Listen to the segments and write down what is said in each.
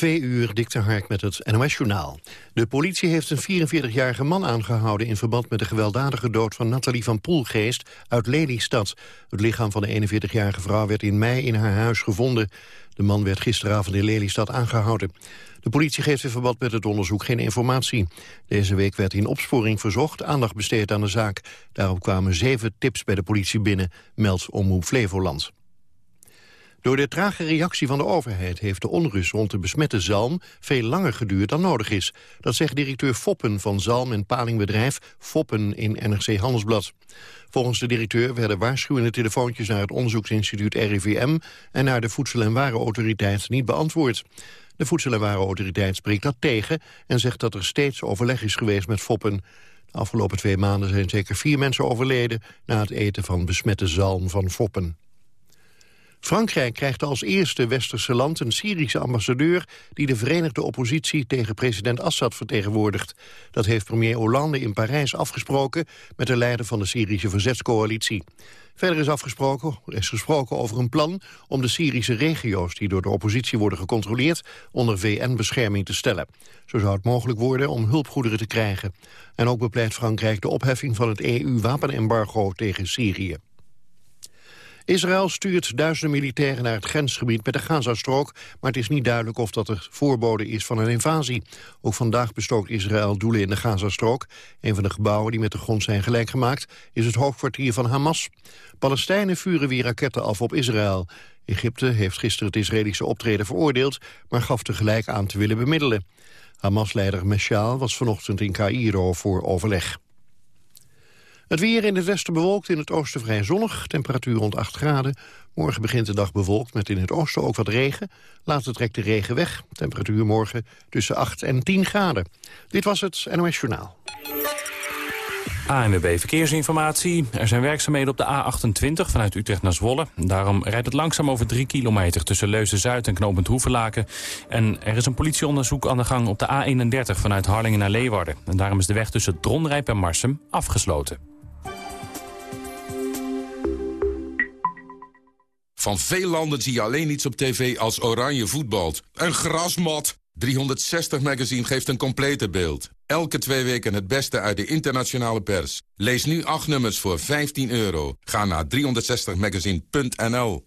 Twee uur dikte Hark met het NOS-journaal. De politie heeft een 44-jarige man aangehouden... in verband met de gewelddadige dood van Nathalie van Poelgeest uit Lelystad. Het lichaam van de 41-jarige vrouw werd in mei in haar huis gevonden. De man werd gisteravond in Lelystad aangehouden. De politie geeft in verband met het onderzoek geen informatie. Deze week werd in opsporing verzocht aandacht besteed aan de zaak. Daarop kwamen zeven tips bij de politie binnen, meldt Omroep Flevoland. Door de trage reactie van de overheid heeft de onrust rond de besmette zalm veel langer geduurd dan nodig is. Dat zegt directeur Foppen van zalm- en palingbedrijf Foppen in NRC Handelsblad. Volgens de directeur werden waarschuwende telefoontjes naar het onderzoeksinstituut RIVM en naar de Voedsel- en Warenautoriteit niet beantwoord. De Voedsel- en Warenautoriteit spreekt dat tegen en zegt dat er steeds overleg is geweest met Foppen. De afgelopen twee maanden zijn zeker vier mensen overleden na het eten van besmette zalm van Foppen. Frankrijk krijgt als eerste westerse land een Syrische ambassadeur... die de verenigde oppositie tegen president Assad vertegenwoordigt. Dat heeft premier Hollande in Parijs afgesproken... met de leider van de Syrische verzetscoalitie. Verder is afgesproken is gesproken over een plan om de Syrische regio's... die door de oppositie worden gecontroleerd... onder VN-bescherming te stellen. Zo zou het mogelijk worden om hulpgoederen te krijgen. En ook bepleit Frankrijk de opheffing van het EU-wapenembargo tegen Syrië. Israël stuurt duizenden militairen naar het grensgebied met de Gazastrook, maar het is niet duidelijk of dat er voorbode is van een invasie. Ook vandaag bestookt Israël doelen in de Gazastrook. Een van de gebouwen die met de grond zijn gelijk gemaakt is het hoofdkwartier van Hamas. Palestijnen vuren weer raketten af op Israël. Egypte heeft gisteren het Israëlische optreden veroordeeld, maar gaf tegelijk aan te willen bemiddelen. Hamas-leider Meshaal was vanochtend in Cairo voor overleg. Het weer in het westen bewolkt, in het oosten vrij zonnig. Temperatuur rond 8 graden. Morgen begint de dag bewolkt met in het oosten ook wat regen. Later trekt de regen weg. Temperatuur morgen tussen 8 en 10 graden. Dit was het NOS Journaal. ANWB Verkeersinformatie. Er zijn werkzaamheden op de A28 vanuit Utrecht naar Zwolle. Daarom rijdt het langzaam over 3 kilometer tussen Leusden-Zuid en knooppunt Hoevenlaken. En er is een politieonderzoek aan de gang op de A31 vanuit Harlingen naar Leeuwarden. En daarom is de weg tussen Dronrijp en Marsum afgesloten. Van veel landen zie je alleen iets op tv als oranje voetbalt. Een grasmat. 360 Magazine geeft een complete beeld. Elke twee weken het beste uit de internationale pers. Lees nu acht nummers voor 15 euro. Ga naar 360magazine.nl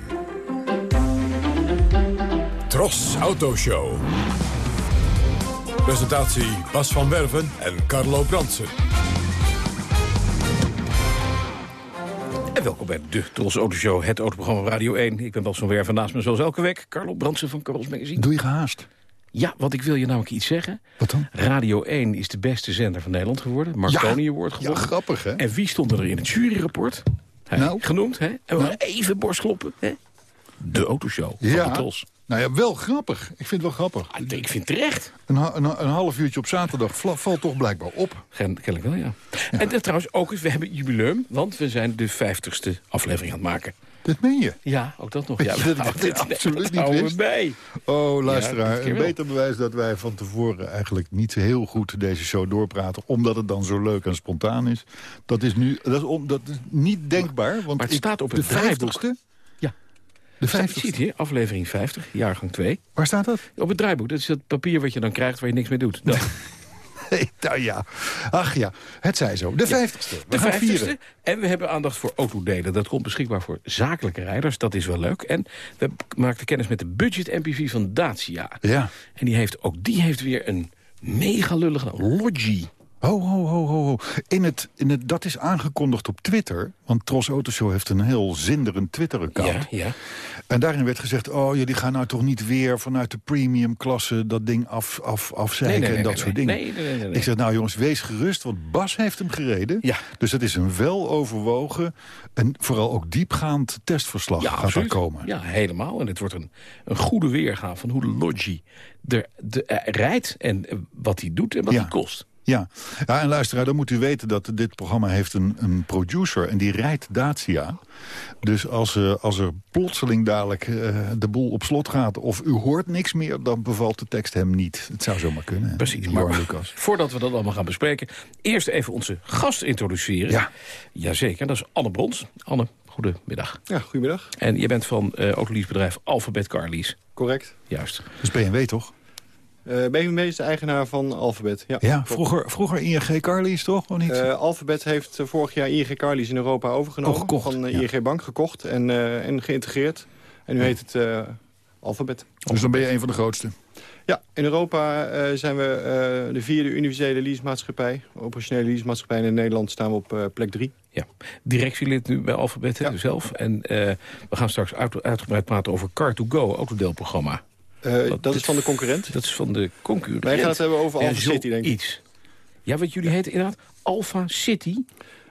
Tros Autoshow. Presentatie Bas van Werven en Carlo Brandsen. En welkom bij de Tros Autoshow, het autoprogramma Radio 1. Ik ben Bas van Werven, naast me zoals elke week Carlo Brandsen van Carlos Magazine. Doe je gehaast? Ja, want ik wil je namelijk iets zeggen. Wat dan? Radio 1 is de beste zender van Nederland geworden. Marconi ja, Award geworden. Ja, grappig hè? En wie stond er in het juryrapport? Nou, genoemd, hè? En we nou. even borstkloppen, hè? De Autoshow van ja. de Tros. Nou ja, wel grappig. Ik vind het wel grappig. Ah, ik vind terecht. Een, een, een, half uurtje op zaterdag valt toch blijkbaar op. Kennelijk wel, ja. En dat, trouwens ook, we hebben jubileum, want we zijn de vijftigste aflevering aan het maken. Dat meen je? Ja, ook dat nog. Ja, dat ik dit absoluut niet wist. bij. Oh, luisteraar, een beter bewijs dat wij van tevoren eigenlijk niet heel goed deze show doorpraten, omdat het dan zo leuk en spontaan is. Dat is nu dat is, on, dat is niet denkbaar. Want maar het ik, staat op het de vijftigste. De vijftigste. Je ziet hier, aflevering 50, jaargang 2. Waar staat dat? Op het draaiboek. Dat is het papier wat je dan krijgt waar je niks mee doet. Dat. nou ja, ach ja, het zij zo. De vijftigste. de vijftigste. En we hebben aandacht voor autodelen. Dat komt beschikbaar voor zakelijke rijders. Dat is wel leuk. En we maakten kennis met de budget MPV van Dacia. Ja. En die heeft, ook die heeft weer een mega lullige Logi. Ho, ho, ho, ho, ho. In het, in het, dat is aangekondigd op Twitter. Want Tros Autoshow heeft een heel zinderend Twitter-account. Ja, ja. En daarin werd gezegd... oh, jullie gaan nou toch niet weer vanuit de premium-klasse... dat ding af, af, afzeiken Nee, nee, en dat nee, soort dingen. nee, nee, nee, nee. Ik zeg, nou jongens, wees gerust, want Bas heeft hem gereden. Ja. Dus het is een wel overwogen en vooral ook diepgaand testverslag gaat absoluut. daar komen. Ja, helemaal. En het wordt een, een goede weergave van hoe de Logi er, de, rijdt... en eh, wat hij doet en wat Ja. hij kost. Ja. ja, en luisteraar, dan moet u weten dat dit programma heeft een, een producer... en die rijdt Dacia. Dus als, eh, als er plotseling dadelijk eh, de boel op slot gaat... of u hoort niks meer, dan bevalt de tekst hem niet. Het zou zomaar kunnen. Precies, maar Lucas. voordat we dat allemaal gaan bespreken... eerst even onze gast introduceren. Ja. Jazeker, dat is Anne Brons. Anne, goedemiddag. Ja, goedemiddag. En je bent van uh, autoleasebedrijf Alphabet Car Lease. Correct. Juist. Dat is BMW, toch? Uh, BMW is de eigenaar van Alphabet. Ja, Ja, vroeger, vroeger ING Carlies, toch? Of niet? Uh, Alphabet heeft uh, vorig jaar ING Carlies in Europa overgenomen. Oh, gekocht, van ja. ING Bank gekocht en, uh, en geïntegreerd. En nu heet het uh, Alphabet. dus dan ben je een van de grootste. Ja, in Europa uh, zijn we uh, de vierde universele leasemaatschappij. Operationele leasemaatschappij. En in Nederland staan we op uh, plek drie. Ja, directielid nu bij Alphabet ja. zelf. En uh, we gaan straks uit, uitgebreid praten over Car2Go, autodeelprogramma. Uh, dat, dat is van de concurrent. Dat is van de concurrent. Wij gaan het hebben over Alpha City, denk ik. Iets. Ja, wat jullie heten inderdaad Alpha City.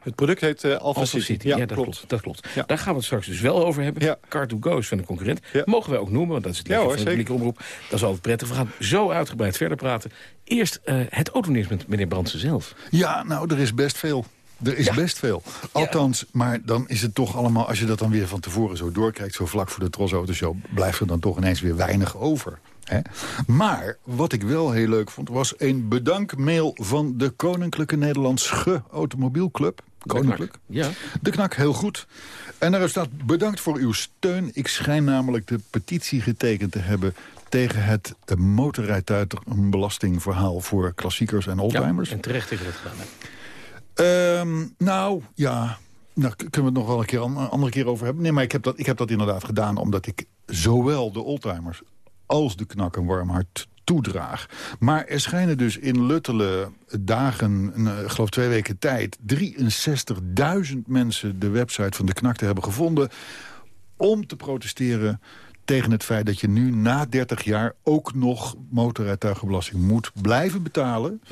Het product heet uh, Alpha, Alpha City. Ja, dat klopt. Dat klopt. Ja. Daar gaan we het straks dus wel over hebben. Ja. Car2Go is van de concurrent. Ja. Mogen wij ook noemen, want dat is het Ja, leuke hoor, van de publieke omroep. Dat is altijd prettig. We gaan zo uitgebreid verder praten. Eerst uh, het autonieuws met meneer Brandsen zelf. Ja, nou, er is best veel. Er is Ja. best veel. Althans, maar dan is het toch allemaal... als je dat dan weer van tevoren zo doorkijkt... zo vlak voor de Tros Autoshow... blijft er dan toch ineens weer weinig over. Hè? Maar wat ik wel heel leuk vond... was een bedankmail van de Koninklijke Nederlandse Automobielclub. Koninklijk. Ja. De knak, heel goed. En daarop staat bedankt voor uw steun. Ik schijn namelijk de petitie getekend te hebben... tegen het motorrijtuigenbelastingverhaal voor klassiekers en oldtimers. Ja, en terecht heeft dat gedaan. Ehm, nou, ja. Daar kunnen we het nog wel een keer een andere keer over hebben. Nee, maar ik heb, dat, ik heb dat inderdaad gedaan omdat ik zowel de oldtimers als de knak een warm hart toedraag. Maar er schijnen dus in Luttele dagen, eh, ik geloof twee weken tijd... 63.000 mensen de website van de knak te hebben gevonden... om te protesteren tegen het feit dat je nu na 30 jaar... ook nog motorrijtuigenbelasting moet blijven betalen...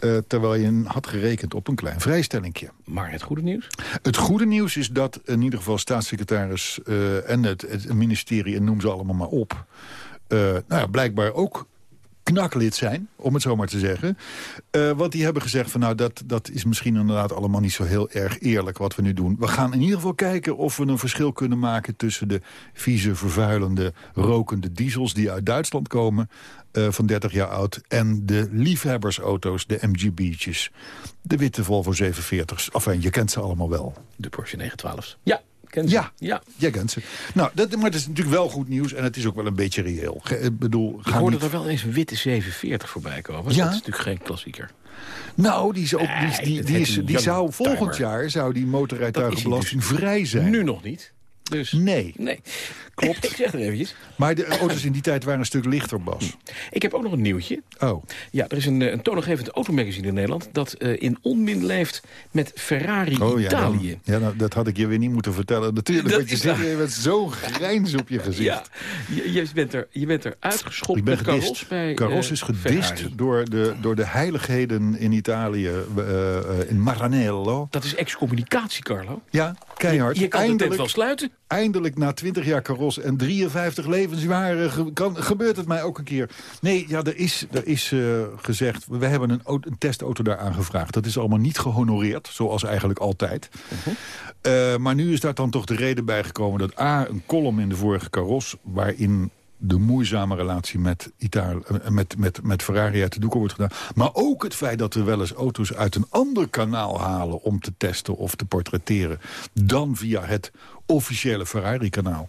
eh, terwijl je had gerekend op een klein vrijstellingje. Maar het goede nieuws? Het goede nieuws is dat in ieder geval staatssecretaris eh, en het, het ministerie... en noem ze allemaal maar op... eh, nou ja, blijkbaar ook knaklid zijn, om het zo maar te zeggen. Eh, want die hebben gezegd van nou, dat, dat is misschien inderdaad allemaal niet zo heel erg eerlijk wat we nu doen. We gaan in ieder geval kijken of we een verschil kunnen maken tussen de vieze, vervuilende, rokende diesels die uit Duitsland komen, eh, van 30 jaar oud, en de liefhebbersauto's, de MGB'tjes. De witte Volvo 740's. Enfin, je kent ze allemaal wel. De Porsche 912. Ja, ze. Ja. ja. Jij kent ze. Nou, dat, maar het is natuurlijk wel goed nieuws en het is ook wel een beetje reëel. Ge- Ik bedoel, Ik hoorde niet... er wel eens een witte 740 voorbij komen. Ja? Dat is natuurlijk geen klassieker. Nou, die, is ook, die, die, die, is, die zou volgend jaar zou die motorrijtuigenbelasting vrij zijn. Nu nog niet. Dus Nee, nee. Klopt. Ik zeg er eventjes. maar de auto's in die tijd waren een stuk lichter, Bas. Ik heb ook nog een nieuwtje. Oh, Ja, er is een, eh, een toonaangevend automagazine in Nederland... dat eh, in onmin leeft met Ferrari oh ja, Italië. dan- ja nou, dat had ik je weer niet moeten vertellen. Natuurlijk, Dat want je zit hier met zo'n grijns op je gezicht. Ja, je, je bent er, je bent er uitgeschopt Ik ben met Caros gedist. bij Caros eh, is gedist Ferrari. door de, door de heiligheden in Italië, in Maranello. Dat is excommunicatie, Carlo. Ja, keihard. Je kan Eindelijk- wel sluiten. eindelijk na 20 jaar Caros en 53 levensjaren ge- kan, gebeurt het mij ook een keer. Nee, ja, er is, er is eh, gezegd, we hebben een, een testauto daar aangevraagd. Dat is allemaal niet gehonoreerd, zoals eigenlijk altijd. Eh, maar nu is daar dan toch de reden bijgekomen dat A, een column in de vorige Caros... waarin de moeizame relatie met, Italië, eh, met, met, met Ferrari uit de doeken wordt gedaan. Maar ook het feit dat we wel eens auto's uit een ander kanaal halen... om te testen of te portretteren... dan via het officiële Ferrari-kanaal.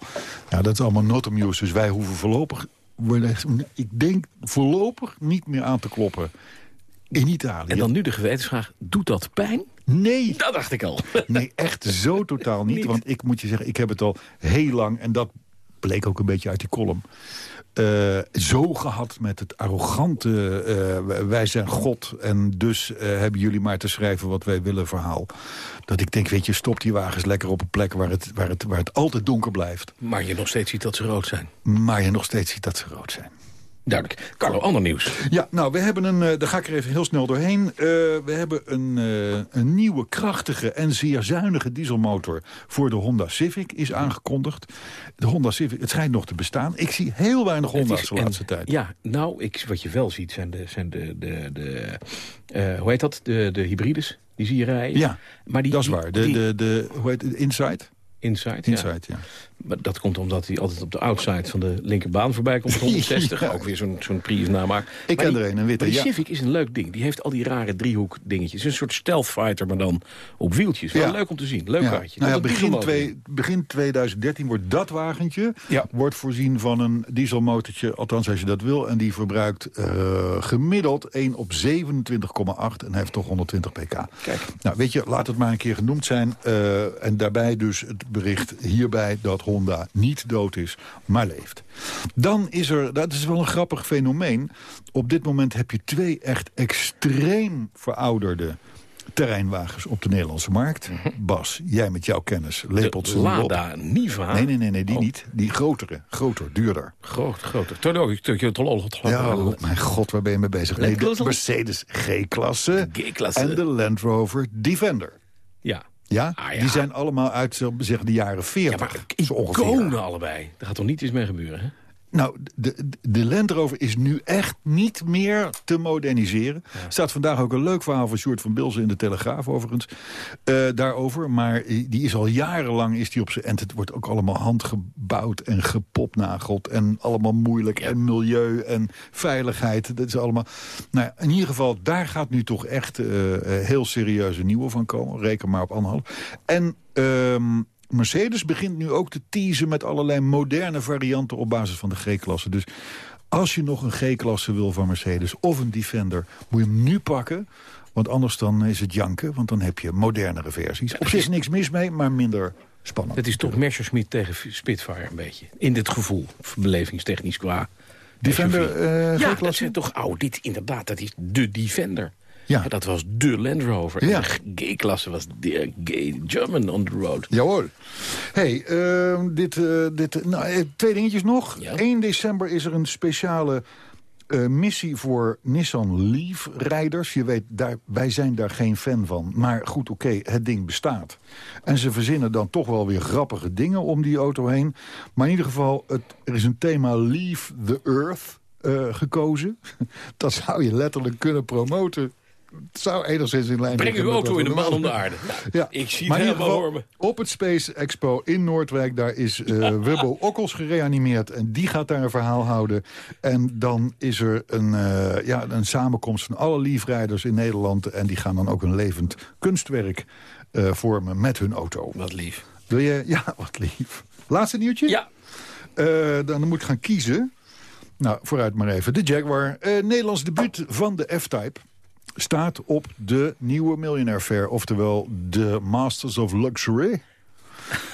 Ja, dat is allemaal not amused. Dus wij hoeven voorlopig... Ik denk voorlopig niet meer aan te kloppen in Italië. En dan nu de gewetensvraag, doet dat pijn? Nee, Dat dacht ik al. Nee, echt zo totaal niet. Niet. Want ik moet je zeggen, ik heb het al heel lang... en dat bleek ook een beetje uit die column... eh, zo gehad met het arrogante... eh, wij zijn God en dus eh, hebben jullie maar te schrijven wat wij willen verhaal. Dat ik denk, weet je, stop die wagens lekker op een plek waar het, waar het, waar het altijd donker blijft. Maar je nog steeds ziet dat ze rood zijn. Maar je nog steeds ziet dat ze rood zijn. Duidelijk. Carlo, ander nieuws. Ja, nou, we hebben een, eh, daar ga ik er even heel snel doorheen. Eh, we hebben een, eh, een nieuwe, krachtige en zeer zuinige dieselmotor voor de Honda Civic is aangekondigd. De Honda Civic, het schijnt nog te bestaan. Ik zie heel weinig Honda's de en- laatste tijd. Ja, nou, ik, wat je wel ziet zijn de, zijn de, de, de hoe heet dat, de, de hybrides. Die zie je rijden. Ja, maar die, dat is waar. De, de, de, hoe heet het? Inside? Inside, ja. Inside, ja. Dat komt omdat hij altijd op de outside van de linkerbaan voorbij komt. met 160, Ja. ook weer zo'n zo'n Prius namaak. Ik Maar ken die- er een, een witte, maar ja. Civic is een leuk ding. Die heeft al die rare driehoek dingetjes. Een soort stealth fighter, maar dan op wieltjes. Wel Ja. leuk om te zien. Leuk kaartje. Nou begin, twee, begin 2013 wordt dat wagentje Ja. wordt voorzien van een dieselmotortje. Althans, als je dat wil. En die verbruikt eh, gemiddeld 1 op 27,8. En heeft toch 120 pk. Kijk. Nou, weet je, laat het maar een keer genoemd zijn. Eh, en daarbij dus het bericht hierbij dat Honda niet dood is, maar leeft. Dan is er, dat is wel een grappig fenomeen. Op dit moment heb je twee echt extreem verouderde terreinwagens op de Nederlandse markt. Bas, jij met jouw kennis, lepelt De op. Lada Niva. Nee, nee, nee, nee die Oh. niet. Die grotere, groter, duurder. Groot, groter. Tornado, Ja, oh mijn god, waar ben je mee bezig? Nee, de? Mercedes G-klasse G-klasse. en de Land Rover Defender. Ja. Ja? Ah, ja. Die zijn allemaal uit zeggen, de jaren Ja, 40. maar zo ongeveer. iconen allebei. Daar gaat toch niet iets mee gebeuren, hè? Nou, de, de Land Rover is nu echt niet meer te moderniseren. Er staat vandaag ook een leuk verhaal van Sjoerd van Bilzen in de Telegraaf overigens. eh, daarover, maar die is al jarenlang is die op zijn... en het wordt ook allemaal handgebouwd en gepopnageld... en allemaal moeilijk en milieu en veiligheid. Dat is allemaal... Nou ja, in ieder geval, daar gaat nu toch echt eh, eh, heel serieus een nieuwe van komen. Reken maar op anderhalf. En... ehm, Mercedes begint nu ook te teasen met allerlei moderne varianten op basis van de G-klasse. Dus als je nog een G-klasse wil van Mercedes of een Defender, moet je hem nu pakken. Want anders dan is het janken, want dan heb je modernere versies. Op zich niks mis mee, maar minder spannend. Het is toch Messerschmitt tegen Spitfire een beetje. In dit gevoel, belevingstechnisch qua... Defender eh ja, dat zijn toch... Oh, dit inderdaad, dat is de Defender. Ja. En dat was de Land Rover. Ja. De G-klasse was de gay German on the road. Jawel. hey, eh, dit, eh, dit, eh, nou, eh, twee dingetjes nog. Ja. 1 december is er een speciale eh, missie voor Nissan Leaf-rijders. Je weet, daar, wij zijn daar geen fan van. Maar goed, oké, het ding bestaat. En ze verzinnen dan toch wel weer grappige dingen om die auto heen. Maar in ieder geval, het, er is een thema Leave the Earth eh, gekozen. Dat zou je letterlijk kunnen promoten. Het zou enigszins in lijn Breng uw auto in de maan om de aarde. ja. Ik zie het helemaal voor me. Op het Space Expo in Noordwijk, daar is eh Wubbo Okkels gereanimeerd. En die gaat daar een verhaal houden. En dan is er een, eh, ja, een samenkomst van alle liefrijders in Nederland. En die gaan dan ook een levend kunstwerk eh, vormen met hun auto. Wat lief. Wil je? Ja, wat lief. Laatste nieuwtje? Ja, dan moet ik gaan kiezen. Nou, vooruit maar even. De Jaguar. Nederlands debuut van de F-Type staat op de nieuwe Millionaire Fair. Oftewel de Masters of Luxury.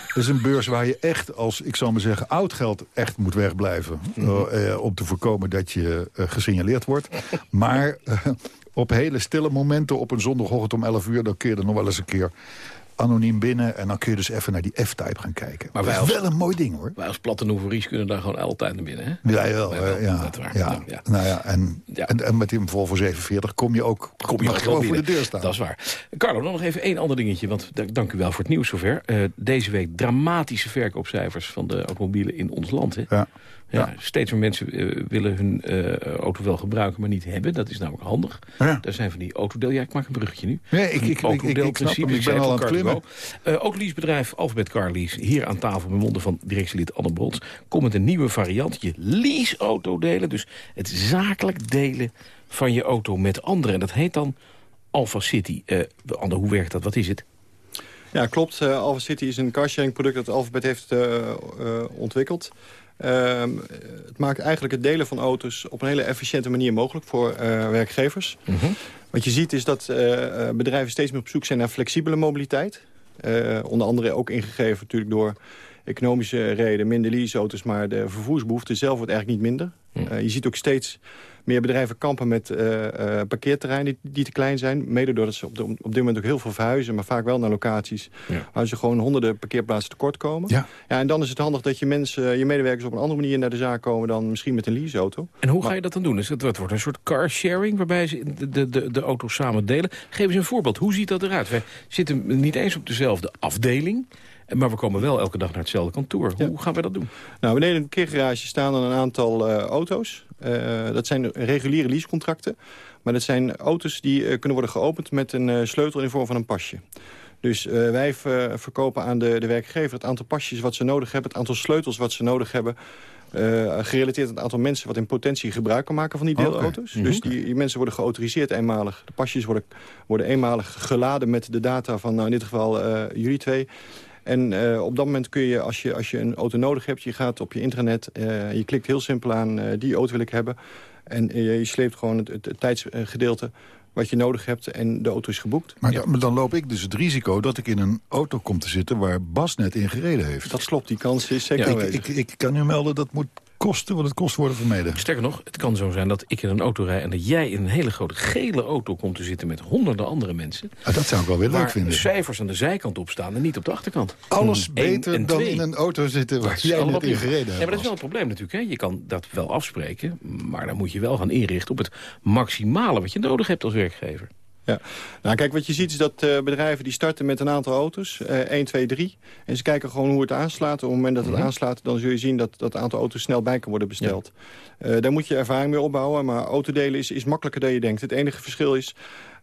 Dat is een beurs waar je echt als, ik zal maar zeggen, oud geld echt moet wegblijven. Eh, om te voorkomen dat je eh, gesignaleerd wordt. Maar op hele stille momenten op een zondagochtend om 11 uur... dan er nog wel eens een keer anoniem binnen. En dan kun je dus even naar die F-Type gaan kijken. Maar wij dat is als- wel een mooi ding hoor. wij als kunnen daar gewoon altijd naar binnen, hè? Ja, wel, Wij wel, ja, dat ja. Nou ja, en. En, en met die Volvo 47 kom je ook, Kom je ook gewoon voor de deur staan. Dat is waar. Carlo, dan nog even één ander dingetje. Want da- dank u wel voor het nieuws zover. Eh, deze week dramatische verkoopcijfers van de automobielen in ons land. Hè? Ja. Ja, Ja. Steeds meer mensen eh, willen hun eh, auto wel gebruiken, maar niet hebben. Dat is namelijk handig. Ja. Daar zijn van die autodeel... Ja, ik maak een bruggetje nu. Nee, ik- ik- ik- ik- ik snap hem. Ik ben al aan het. Eh autoleasebedrijf Alphabet Car Lease. Hier aan tafel bij monden van directielid Anne Brods. Komt met een nieuwe variant. Je lease auto delen. Dus het zakelijk delen van je auto met anderen. En dat heet dan Alpha City. Eh Anne, hoe werkt dat? Wat is het? Ja, klopt. Alpha City is een carsharing product dat Alphabet heeft ontwikkeld. Ehm, het maakt eigenlijk het delen van auto's op een hele efficiënte manier mogelijk voor eh, werkgevers. Wat je ziet is dat eh, eh, bedrijven steeds meer op zoek zijn naar flexibele mobiliteit. Onder andere ook ingegeven natuurlijk door economische reden minder leaseauto's... maar de vervoersbehoefte zelf wordt eigenlijk niet minder. Uh, je ziet ook steeds meer bedrijven kampen met uh, uh, parkeerterreinen die, die, te klein zijn. Mede doordat ze op, de, op dit moment ook heel veel verhuizen... maar vaak wel naar locaties ja. waar ze gewoon honderden parkeerplaatsen tekort komen. Ja. Ja, en dan is het handig dat je mensen, je medewerkers op een andere manier naar de zaak komen... dan misschien met een leaseauto. En hoe ga je dat dan doen? Dus het wordt een soort carsharing waarbij ze de, de, de, de auto's samen delen. Geef eens een voorbeeld. Hoe ziet dat eruit? Wij zitten niet eens op dezelfde afdeling... Maar we komen wel elke dag naar hetzelfde kantoor. Hoe ja. gaan we dat doen? Nou, beneden in de parkeergarage staan dan een aantal uh, auto's. Uh, dat zijn reguliere leasecontracten. Maar dat zijn auto's die uh, kunnen worden geopend met een sleutel in de vorm van een pasje. Dus wij verkopen aan de, de werkgever het aantal pasjes wat ze nodig hebben... het aantal sleutels wat ze nodig hebben... Uh, gerelateerd aan het aantal mensen wat in potentie gebruik kan maken van die deelauto's. Okay. Dus die, die, mensen worden geautoriseerd eenmalig. De pasjes worden, worden eenmalig geladen met de data van nou, in dit geval uh, jullie twee. En uh, op dat moment kun je als, je, als je een auto nodig hebt... je gaat op je intranet, uh, je klikt heel simpel aan... Uh, die auto wil ik hebben. En je sleept gewoon het, het, het tijdsgedeelte wat je nodig hebt en de auto is geboekt. Maar, ja. dan, maar, dan loop ik dus het risico dat ik in een auto kom te zitten... waar Bas net in gereden heeft. Dat klopt, die kans is zeker ja, ik, ik, ik, kan nu melden dat moet kosten wat het kost worden vermeden. Sterker nog, het kan zo zijn dat ik in een auto rijd... en dat jij in een hele grote gele auto komt te zitten met honderden andere mensen. Ah, dat zou ik wel weer leuk vinden. de cijfers aan de zijkant op staan en niet op de achterkant. Alles beter dan in een auto zitten waar jij net in gereden hebt. Ja, maar dat is wel het probleem natuurlijk. Hè. Je kan dat wel afspreken, maar dan moet je wel gaan inrichten... op het maximale wat je nodig hebt als werkgever. Ja, nou kijk, wat je ziet is dat uh, bedrijven die starten met een aantal auto's, uh, 1, 2, 3. En ze kijken gewoon hoe het aanslaat. Op het moment dat het mm -hmm. aanslaat, dan zul je zien dat dat aantal auto's snel bij kan worden besteld. Ja. Uh, daar moet je ervaring mee opbouwen, maar autodelen is, is makkelijker dan je denkt. Het enige verschil is,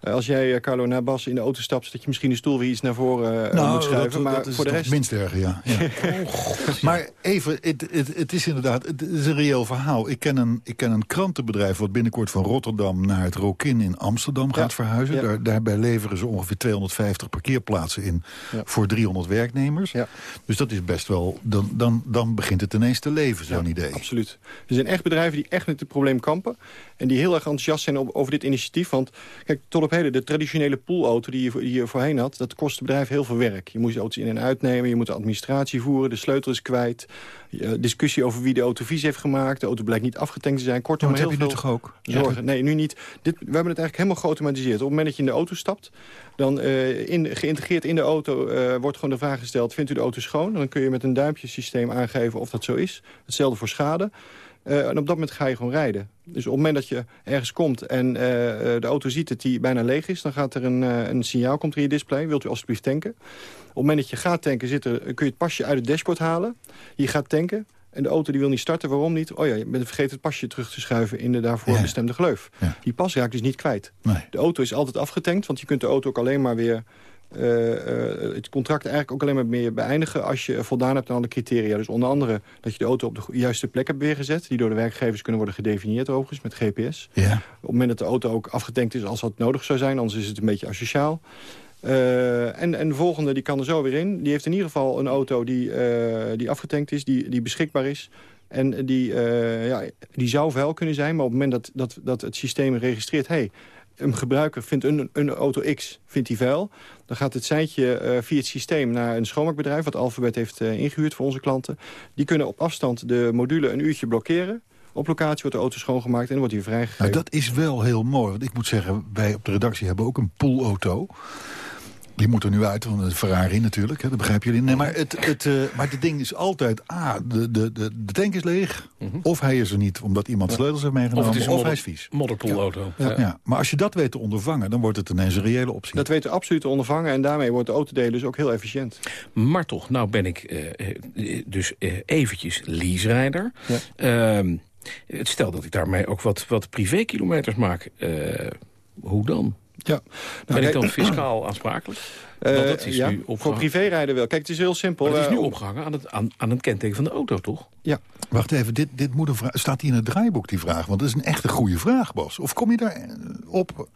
als jij, Carlo, naar Bas in de auto stapt... dat je misschien de stoel weer iets naar voren nou, moet schuiven. Dat, maar dat voor de rest... minst erg, ja. ja. oh, God, maar even, het, is inderdaad het is een reëel verhaal. Ik ken, een, ik ken een krantenbedrijf wat binnenkort van Rotterdam... naar het Rokin in Amsterdam gaat ja. verhuizen. Ja. Daar, daarbij leveren ze ongeveer 250 parkeerplaatsen in... voor 300 werknemers. Dus dat is best wel... Dan, dan, dan begint het ineens te leven, zo'n idee. Absoluut. Er zijn echt bedrijven die echt met het probleem kampen... en die heel erg enthousiast zijn over dit initiatief. Want kijk, tot op heden, de traditionele poolauto die je, die je voorheen had... dat kost het bedrijf heel veel werk. Je moet je auto's in- en uitnemen, je moet de administratie voeren... de sleutel is kwijt, discussie over wie de auto vies heeft gemaakt... de auto blijkt niet afgetankt te zijn. Kortom, heb je nu toch ook? zorgen. Nee, nu niet. Dit, we hebben het eigenlijk helemaal geautomatiseerd. Op het moment dat je in de auto stapt... dan uh, in, geïntegreerd in de auto uh, wordt gewoon de vraag gesteld... vindt u de auto schoon? Dan kun je met een duimpjesysteem aangeven of dat zo is. Hetzelfde voor schade. Uh, en op dat moment ga je gewoon rijden. Dus op het moment dat je ergens komt en uh, de auto ziet dat die bijna leeg is... dan gaat er een, uh, een signaal komt er in je display. Wilt u alsjeblieft tanken? Op het moment dat je gaat tanken zit er, kun je het pasje uit het dashboard halen. Je gaat tanken. En de auto die wil niet starten, waarom niet? Oh ja, je bent vergeten het pasje terug te schuiven in de daarvoor ja. bestemde gleuf. Ja. Die pas raakt dus niet kwijt. Nee. De auto is altijd afgetankt, want je kunt de auto ook alleen maar weer... Uh, uh, het contract eigenlijk ook alleen maar meer beëindigen... als je voldaan hebt aan alle criteria. Dus onder andere dat je de auto op de juiste plek hebt weergezet... die door de werkgevers kunnen worden gedefinieerd overigens met GPS. Ja. Op het moment dat de auto ook afgetankt is als dat nodig zou zijn... anders is het een beetje asociaal. Uh, en, en de volgende die kan er zo weer in. Die heeft in ieder geval een auto die, uh, die afgetankt is, die, die beschikbaar is. En die, uh, ja, die zou vuil kunnen zijn, maar op het moment dat, dat, dat het systeem registreert... Hey, een gebruiker vindt een, een auto X vindt die vuil... dan gaat het seintje via het systeem naar een schoonmaakbedrijf... wat Alphabet heeft ingehuurd voor onze klanten. Die kunnen op afstand de module een uurtje blokkeren... Op locatie wordt de auto schoongemaakt en wordt hij vrijgegeven. Nou, dat is wel heel mooi. Want ik moet zeggen, wij op de redactie hebben ook een poolauto. Die moet er nu uit, want de Ferrari natuurlijk, hè, dat begrijpen jullie. Nee, maar het, het, uh, maar het ding is altijd... A, de, de, de, de tank is leeg, mm -hmm. of hij is er niet... omdat iemand ja. sleutels heeft meegenomen, of, of modder, hij is vies. modderpoolauto. Ja. Ja. ja. Maar als je dat weet te ondervangen, dan wordt het ineens een reële optie. Dat weten we absoluut te ondervangen en daarmee wordt de autodelen dus ook heel efficiënt. Maar toch, nou ben ik uh, dus uh, eventjes leaserijder... Uh, stel dat ik daarmee ook wat, wat privékilometers maak. hoe dan? Ja. Nou, ben ik dan fiscaal aansprakelijk? Uh, dat is ja, nu voor privérijden wel. Kijk, het is heel simpel. Maar het is nu opgehangen aan het, aan, aan het kenteken van de auto, toch? Ja. Wacht even, dit, dit moet een vraag, staat hier in het draaiboek die vraag? Want dat is een echte goede vraag, Bas. Of kom je daar op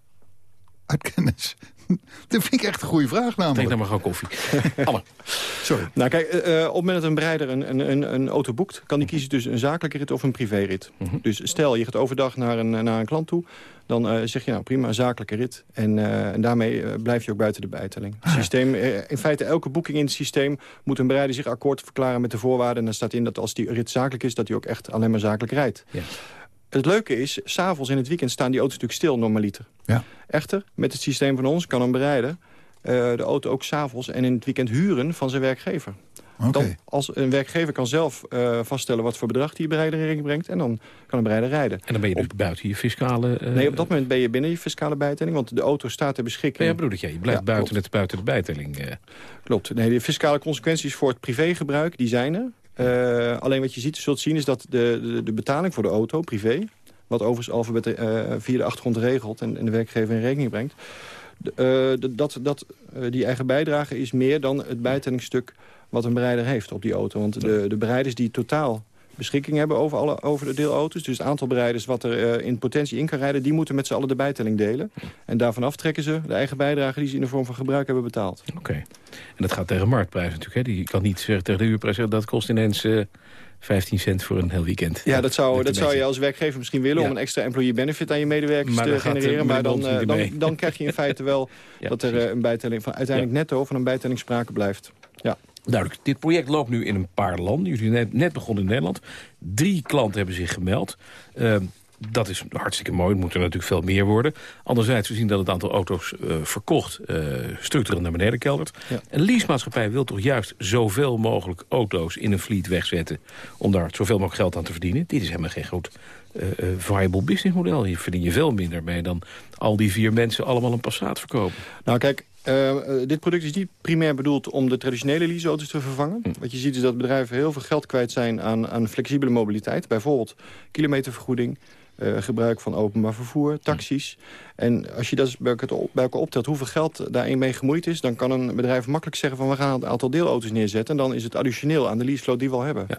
Uit kennis. Dat vind ik echt een goede vraag namelijk. Drink dan maar gewoon koffie. Anne. Sorry. Nou kijk, eh, op het moment dat een bereider een, een, een, een auto boekt... kan die kiezen tussen een zakelijke rit of een privérit. Dus stel, je gaat overdag naar een, naar een klant toe... dan eh, zeg je nou prima, een zakelijke rit. En, eh, en daarmee eh, blijf je ook buiten de bijtelling. Het systeem, eh, in feite, elke boeking in het systeem... moet een bereider zich akkoord verklaren met de voorwaarden. En dan staat in dat als die rit zakelijk is... dat hij ook echt alleen maar zakelijk rijdt. Ja. Het leuke is, s'avonds in het weekend staan die auto's natuurlijk stil normaliter. Ja. Echter, met het systeem van ons kan een bereider eh, de auto ook s'avonds en in het weekend huren van zijn werkgever. Oké. Dan, als een werkgever kan zelf eh, vaststellen wat voor bedrag die bereider in brengt... en dan kan een bereider rijden. En dan ben je dus buiten je fiscale... eh, Nee, op dat moment ben je binnen je fiscale bijtelling... want de auto staat ter beschikking. Ja, bedoel ik, ja. Je blijft Ja, buiten, het, buiten de bijtelling. eh. Klopt. Nee, de fiscale consequenties voor het privégebruik, die zijn er. Eh, alleen wat je ziet, zult zien, is dat de, de, de betaling voor de auto, privé... wat overigens Alphabet eh, via de achtergrond regelt en, de werkgever in rekening brengt... eh, dat, dat, die eigen bijdrage is meer dan het bijtellingsstuk wat een bereider heeft op die auto. Want de, de bereiders die totaal beschikking hebben over, alle, over de deelauto's... dus het aantal bereiders wat er eh, in potentie in kan rijden... die moeten met z'n allen de bijtelling delen. En daarvan aftrekken ze de eigen bijdrage die ze in de vorm van gebruik hebben betaald. Oké. En dat gaat tegen marktprijs natuurlijk. Hè. Die kan niet zeggen tegen de uurprijs... zeggen, dat kost ineens eh 15 cent voor een heel weekend. Ja, dat zou, dat zou je als werkgever misschien willen... Ja. om een extra employee benefit aan je medewerkers Maar te genereren. Maar dan, eh, dan, krijg je in feite wel Ja, dat er eh, een bijtelling van uiteindelijk netto van een bijtelling sprake blijft. Ja. Duidelijk. Dit project loopt nu in een paar landen. Jullie zijn net, begonnen in Nederland. Drie klanten hebben zich gemeld. Ehm, dat is hartstikke mooi. Het moet er natuurlijk veel meer worden. Anderzijds, we zien dat het aantal auto's eh, verkocht eh, structureel naar beneden keldert. Ja. Een leasemaatschappij wil toch juist zoveel mogelijk auto's in een fleet wegzetten... om daar zoveel mogelijk geld aan te verdienen. Dit is helemaal geen goed eh, eh, viable businessmodel. Hier verdien je veel minder mee dan al die vier mensen allemaal een Passat verkopen. Nou kijk, eh, eh, dit product is niet primair bedoeld om de traditionele leaseauto's te vervangen. Hm. Wat je ziet is dat bedrijven heel veel geld kwijt zijn aan, aan flexibele mobiliteit. Bijvoorbeeld kilometervergoeding, eh, gebruik van openbaar vervoer, taxis. En als je dat bij elkaar op- bij elkaar optelt hoeveel geld daarin mee gemoeid is... dan kan een bedrijf makkelijk zeggen van we gaan een aantal deelauto's neerzetten... en dan is het additioneel aan de leaseflow die we al hebben. Ja.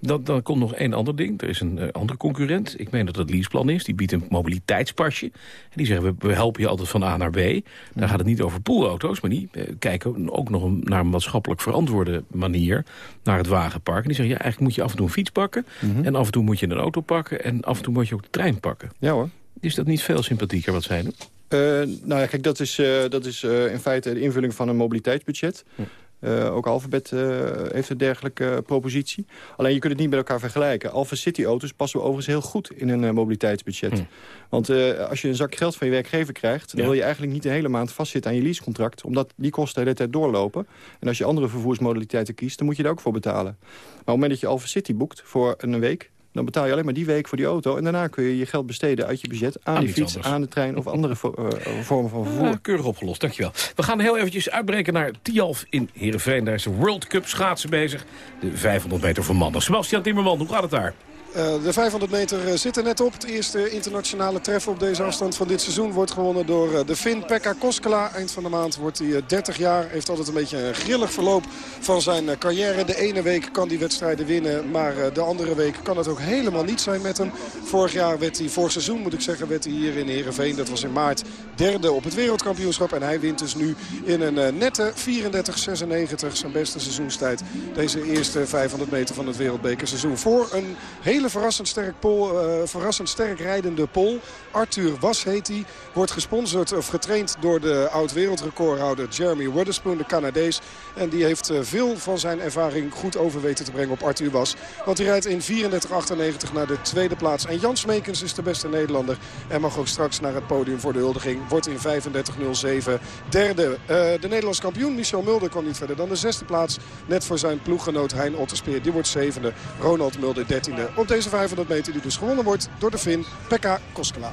Dan, dan komt nog één ander ding. Er is een eh, andere concurrent. Ik meen dat het Leaseplan is. Die biedt een mobiliteitspasje. En die zeggen, we, we helpen je altijd van A naar B. Daar gaat het niet over poolauto's. Maar die eh, kijken ook nog een, naar een maatschappelijk verantwoorde manier. Naar het wagenpark. En die zeggen, ja, eigenlijk moet je af en toe een fiets pakken. En af en toe moet je een auto pakken. En af en toe moet je ook de trein pakken. Ja hoor. Is dat niet veel sympathieker wat zij doen? Eh, nou ja, kijk, dat is, dat is in feite de invulling van een mobiliteitsbudget. Eh, ook Alphabet eh, heeft een dergelijke eh, propositie. Alleen je kunt het niet met elkaar vergelijken. Alpha City auto's passen we overigens heel goed in een mobiliteitsbudget. Want eh, als je een zak geld van je werkgever krijgt... dan Ja. wil je eigenlijk niet de hele maand vastzitten aan je leasecontract. Omdat die kosten de hele tijd doorlopen. En als je andere vervoersmodaliteiten kiest, dan moet je daar ook voor betalen. Maar op het moment dat je Alpha City boekt voor een week... dan betaal je alleen maar die week voor die auto. En daarna kun je je geld besteden uit je budget... aan, Aan die iets fiets, anders. aan de trein of andere vo- eh, vormen van vervoer. Ah, keurig opgelost, dankjewel. We gaan heel eventjes uitbreken naar Tialf in Heerenveen. Daar is de World Cup schaatsen bezig. De 500 meter voor mannen. Sebastian Timmerman, hoe gaat het daar? Eh, de 500 meter eh, zit er net op. Het eerste internationale treffen op deze afstand van dit seizoen wordt gewonnen door eh, de Fin Pekka Koskela. Eind van de maand wordt hij eh, 30 jaar. Heeft altijd een beetje een grillig verloop van zijn carrière. De ene week kan hij wedstrijden winnen, maar de andere week kan het ook helemaal niet zijn met hem. Vorig jaar werd hij, vorig seizoen moet ik zeggen, werd hij hier in Heerenveen. Dat was in maart derde op het wereldkampioenschap. En hij wint dus nu in een nette 34-96 zijn beste seizoenstijd. Deze eerste 500 meter van het wereldbekerseizoen. Voor een hele verrassend sterk, pol, eh, verrassend sterk rijdende pol. Arthur Was heet hij. Wordt gesponsord of getraind door de oud-wereldrecordhouder Jeremy Witherspoon, de Canadees. En die heeft eh, veel van zijn ervaring goed over weten te brengen op Arthur Was. Want hij rijdt in 34-98 naar de tweede plaats. En Jan Smekens is de beste Nederlander. En mag ook straks naar het podium voor de huldiging. Wordt in 35-07 derde. Eh, de Nederlands kampioen Michel Mulder kwam niet verder dan de zesde plaats. Net voor zijn ploeggenoot Hein Otterspeer. Die wordt zevende. Ronald Mulder dertiende. Op deze 500 meter die dus gewonnen wordt door de Fin Pekka Koskela.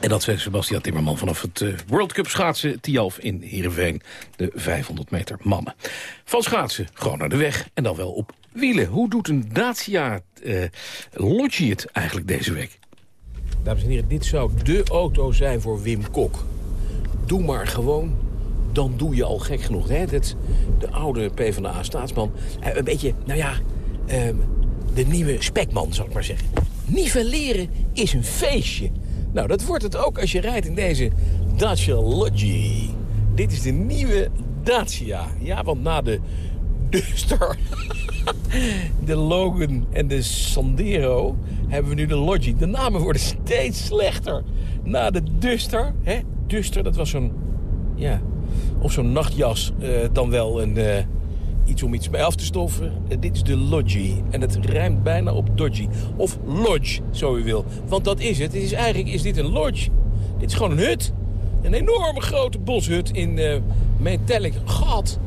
En dat zei Sebastian Timmerman vanaf het eh, World Cup schaatsen Tialf in Heerenveen. De 500 meter mannen. Van schaatsen gewoon naar de weg en dan wel op wielen. Hoe doet een Dacia eh Logi het eigenlijk deze week? Dames en heren, dit zou de auto zijn voor Wim Kok. Doe maar gewoon, dan doe je al gek genoeg. Hè? Dat, de oude PvdA-staatsman. Eh, Een beetje, nou ja, ehm, de nieuwe spekman, zal ik maar zeggen. Nivelleren is een feestje. Nou, dat wordt het ook als je rijdt in deze Dacia Logi. Dit is de nieuwe Dacia. Ja, want na de Duster, de Logan en de Sandero hebben we nu de Logi. De namen worden steeds slechter. Na de Duster, hè? Duster, dat was zo'n, ja, of zo'n nachtjas, eh, dan wel een, eh, iets om iets mee af te stoffen. Eh, dit is de Logi en het rijmt bijna op Dodgy. Of Lodge, zo u wil. Want dat is het. het is, eigenlijk is dit een lodge. Dit is gewoon een hut. Een enorme grote boshut in eh, metallic gat.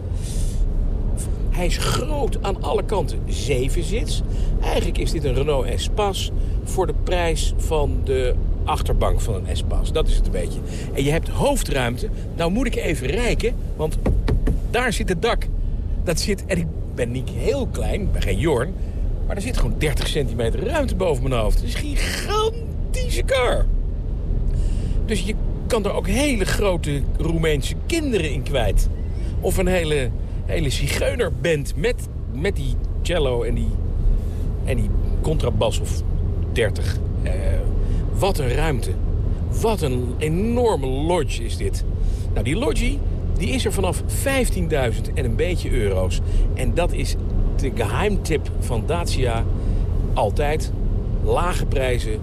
Hij is groot aan alle kanten. Zeven zits. Eigenlijk is dit een Renault Espace voor de prijs van de achterbank van een Espace. Dat is het een beetje. En je hebt hoofdruimte. Nou moet ik even rijken, want daar zit het dak. Dat zit, en ik ben niet heel klein, ik ben geen Jorn... maar er zit gewoon 30 centimeter ruimte boven mijn hoofd. Het is een gigantische kar. Dus je kan er ook hele grote Roemeense kinderen in kwijt. Of een hele, hele zigeunerband met, met die cello en die, en die contrabas of 30. Eh, wat een ruimte. Wat een enorme lodge is dit. Nou, die lodge die is er vanaf 15.000 en een beetje euro's. En dat is de geheimtip van Dacia. Altijd lage prijzen,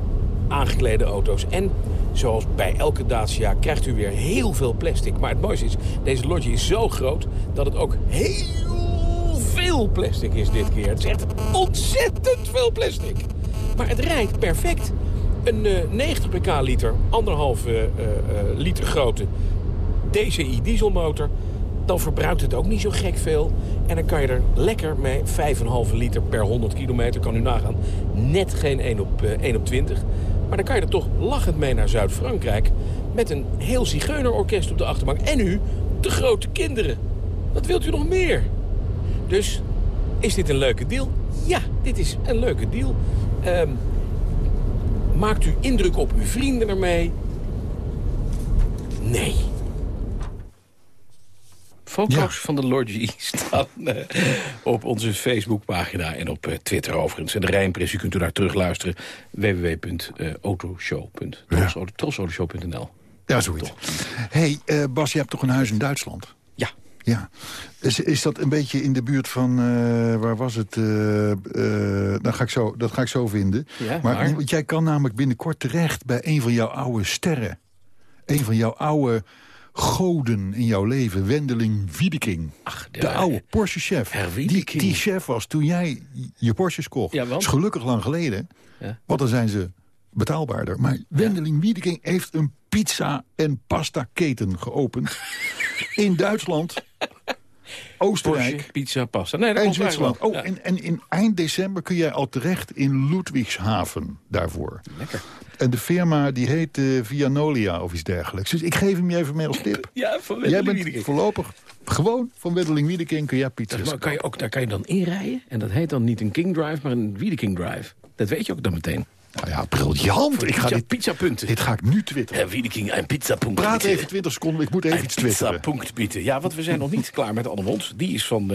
aangeklede auto's. En zoals bij elke Dacia krijgt u weer heel veel plastic. Maar het mooiste is, deze lodge is zo groot dat het ook heel veel plastic is dit keer. Het is echt ontzettend veel plastic. Maar het rijdt perfect. Een eh, 90 pk liter, anderhalve eh, eh, liter grote DCI dieselmotor. Dan verbruikt het ook niet zo gek veel. En dan kan je er lekker mee 5,5 liter per 100 kilometer, kan u nagaan. Net geen 1 op, eh, 1 op 20. Maar dan kan je er toch lachend mee naar Zuid-Frankrijk... met een heel zigeunerorkest op de achterbank. En u, de grote kinderen. Wat wilt u nog meer? Dus, is dit een leuke deal? Ja, dit is een leuke deal. Ehm, maakt u indruk op uw vrienden ermee? Nee. Foto's van de Lorgie staan eh, op onze Facebookpagina en op eh, Twitter overigens. En de Rijnpress, u kunt u daar terugluisteren. www.autoshow.nl Ja, zoiets. hey, eh, Bas, je hebt toch een huis in Duitsland? Ja. Ja. Is, is dat een beetje in de buurt van, waar was het? eh, dan ga ik zo, dat ga ik zo vinden. Ja, maar want jij kan namelijk binnenkort terecht bij een van jouw oude sterren. Een van jouw oude goden in jouw leven, Wendeling Wiedeking. Ach, de oude Porsche-chef. Die, chef was toen jij je Porsches kocht. Ja, is gelukkig lang geleden. Ja. Want dan zijn ze betaalbaarder. Maar Wendeling Wiedeking heeft een pizza- en pasta-keten geopend. in Duitsland, Oostenrijk Porsche, pizza, pasta. Nee, dat en Zwitserland. Oh, en, en in eind december kun jij al terecht in Ludwigshaven daarvoor. Lekker. En de firma die heet eh, Vianolia of iets dergelijks. Dus ik geef hem je even mee als tip. Ja, van Jij bent Wiedeking. voorlopig gewoon van Wendeling Wiedeking kun jij pizza's Maar kan je ook, daar kan je dan inrijden. En dat heet dan niet een King Drive, maar een Wiedeking Drive. Dat weet je ook dan meteen. Nou ja, briljant. Ik ga Pizza, dit, pizzapunten. dit ga ik nu twitteren. Herr Wiedeking, een pizzapunt. Praat bitte. even 20 seconden, ik moet even Een iets twitteren. pizzapunkt bieden. Ja, want we zijn nog niet klaar met Anne. Die is van,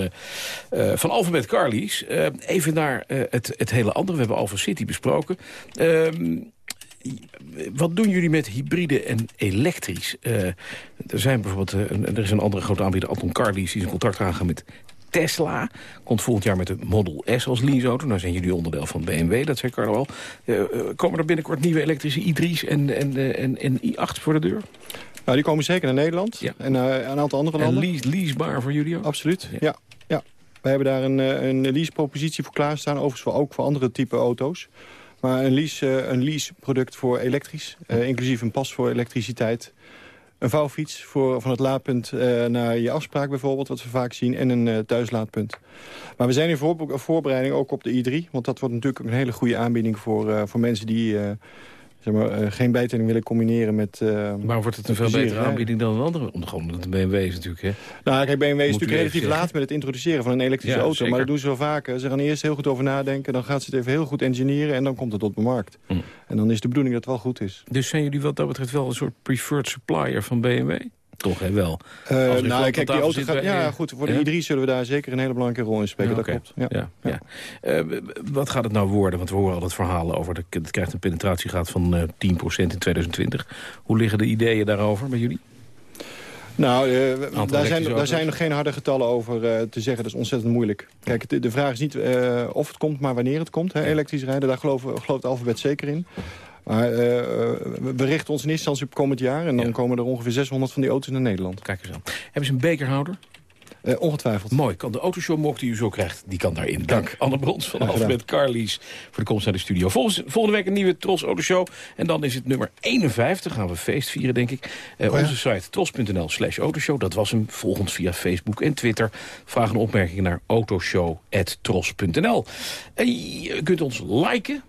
eh, eh, van Alphabet Carlies. Eh, even naar eh, het, het hele andere. We hebben Alpha City besproken. Ehm, wat doen jullie met hybride en elektrisch? Eh, er, zijn bijvoorbeeld, eh, er is een andere grote aanbieder, Anton Carlies... die is een contract aangegaan met Tesla. Komt volgend jaar met de Model S als leaseauto. Nou zijn jullie onderdeel van BMW, dat zei Carlo al. Eh, komen er binnenkort nieuwe elektrische i3's en, en, en, en i8's voor de deur? Nou, die komen zeker naar Nederland Ja. en een aantal andere En landen. lease, leasebaar voor jullie ook? Absoluut, Ja. ja. ja. We hebben daar een, een leasepropositie voor klaarstaan. Overigens voor, ook voor andere type auto's. Maar een lease, eh, een leaseproduct voor elektrisch. eh, inclusief een pas voor elektriciteit. Een vouwfiets voor, van het laadpunt eh, naar je afspraak bijvoorbeeld. Wat we vaak zien. En een thuislaadpunt. Maar we zijn in voor, voorbereiding ook op de i3. Want dat wordt natuurlijk ook een hele goede aanbieding voor, voor mensen die... zeg maar, eh, geen bijtelling willen combineren met... eh, Maar wordt het een veel betere rijden. aanbieding dan een andere? Gewoon een BMW is natuurlijk, hè? Nou, kijk, BMW is Moet natuurlijk relatief zeggen. laat met het introduceren van een elektrische Ja, auto. zeker. Maar dat doen ze wel vaker. Ze gaan eerst heel goed over nadenken. Dan gaat ze het even heel goed engineeren. En dan komt het op de markt. Hm. En dan is de bedoeling dat het wel goed is. Dus zijn jullie wat dat betreft wel een soort preferred supplier van BMW? Toch, hè, wel? Uh, u nou, kijk, die auto gaat... bij- Ja, goed, voor de Ja? i3 zullen we daar zeker een hele belangrijke rol in spelen. Ja, dat klopt. Ja. Ja, ja. Eh, wat gaat het nou worden? Want we horen altijd verhalen over... De, het krijgt een penetratiegraad van eh 10% in 2020. Hoe liggen de ideeën daarover bij jullie? Nou, eh, daar, zijn, daar zijn nog geen harde getallen over eh, te zeggen. Dat is ontzettend moeilijk. Kijk, de, de vraag is niet eh, of het komt, maar wanneer het komt. Hè, elektrisch rijden, daar geloven, gelooft het alfabet zeker in. Maar eh, we we richten ons in eerste instantie op komend jaar. En dan Ja. komen er ongeveer 600 van die auto's naar Nederland. Kijk eens aan. Hebben ze een bekerhouder? Eh, ongetwijfeld. Mooi. Kan de autoshow mok die u zo krijgt, die kan daarin. Dank. Anne Brons van. Alfred Carlies voor de komst naar de studio. Volgens, volgende week een nieuwe Tros Autoshow. En dan is het nummer 51. Gaan we feest vieren, denk ik. Eh, ja. Onze site tros.nl slash autoshow. Dat was hem. Volg ons via Facebook en Twitter. Vragen en opmerkingen naar autoshow.tros.nl. Je kunt ons liken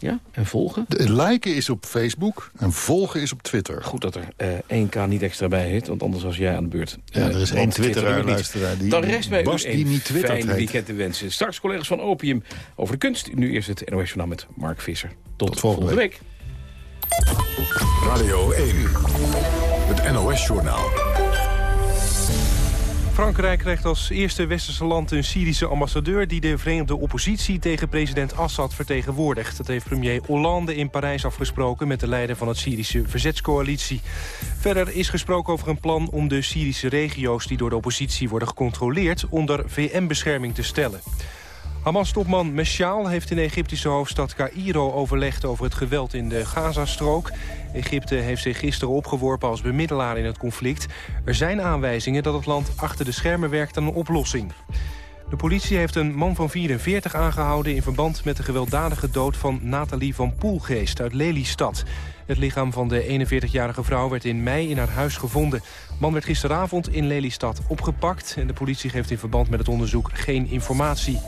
ja, en volgen. De liken is op Facebook en volgen is op Twitter. Goed dat er eh 1K niet extra bij heet, want anders was jij aan de beurt. Ja, Eh, er is want één Twitter Twitteraar, luisteraar. Die, Dan rest mij Bas u die een niet twittert fijne heet. weekend te wensen. Straks collega's van Opium over de kunst. Nu eerst het NOS Journaal met Mark Visser. Tot, Tot volgende volgende week. Radio 1. Het NOS-journaal. Frankrijk krijgt als eerste westerse land een Syrische ambassadeur... die de Verenigde Oppositie tegen president Assad vertegenwoordigt. Dat heeft premier Hollande in Parijs afgesproken... met de leider van het Syrische verzetscoalitie. Verder is gesproken over een plan om de Syrische regio's... die door de oppositie worden gecontroleerd... onder VN-bescherming te stellen. Hamas-topman Meshaal heeft in de Egyptische hoofdstad Cairo overlegd over het geweld in de Gazastrook. Egypte heeft zich gisteren opgeworpen als bemiddelaar in het conflict. Er zijn aanwijzingen dat het land achter de schermen werkt aan een oplossing. De politie heeft een man van 44 aangehouden... in verband met de gewelddadige dood van Nathalie van Poelgeest uit Lelystad. Het lichaam van de 41-jarige vrouw werd in mei in haar huis gevonden. De man werd gisteravond in Lelystad opgepakt... en de politie geeft in verband met het onderzoek geen informatie.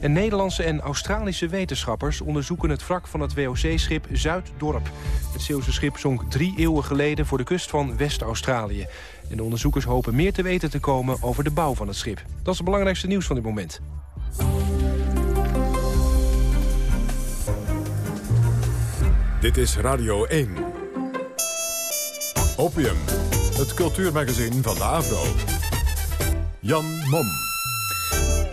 En Nederlandse en Australische wetenschappers onderzoeken het wrak van het WOC-schip Zuiddorp. Het Zeeuwse schip zonk drie eeuwen geleden voor de kust van West-Australië. En de onderzoekers hopen meer te weten te komen over de bouw van het schip. Dat is het belangrijkste nieuws van dit moment. Dit is Radio 1. Opium, het cultuurmagazin van de AVRO. Jan Mom.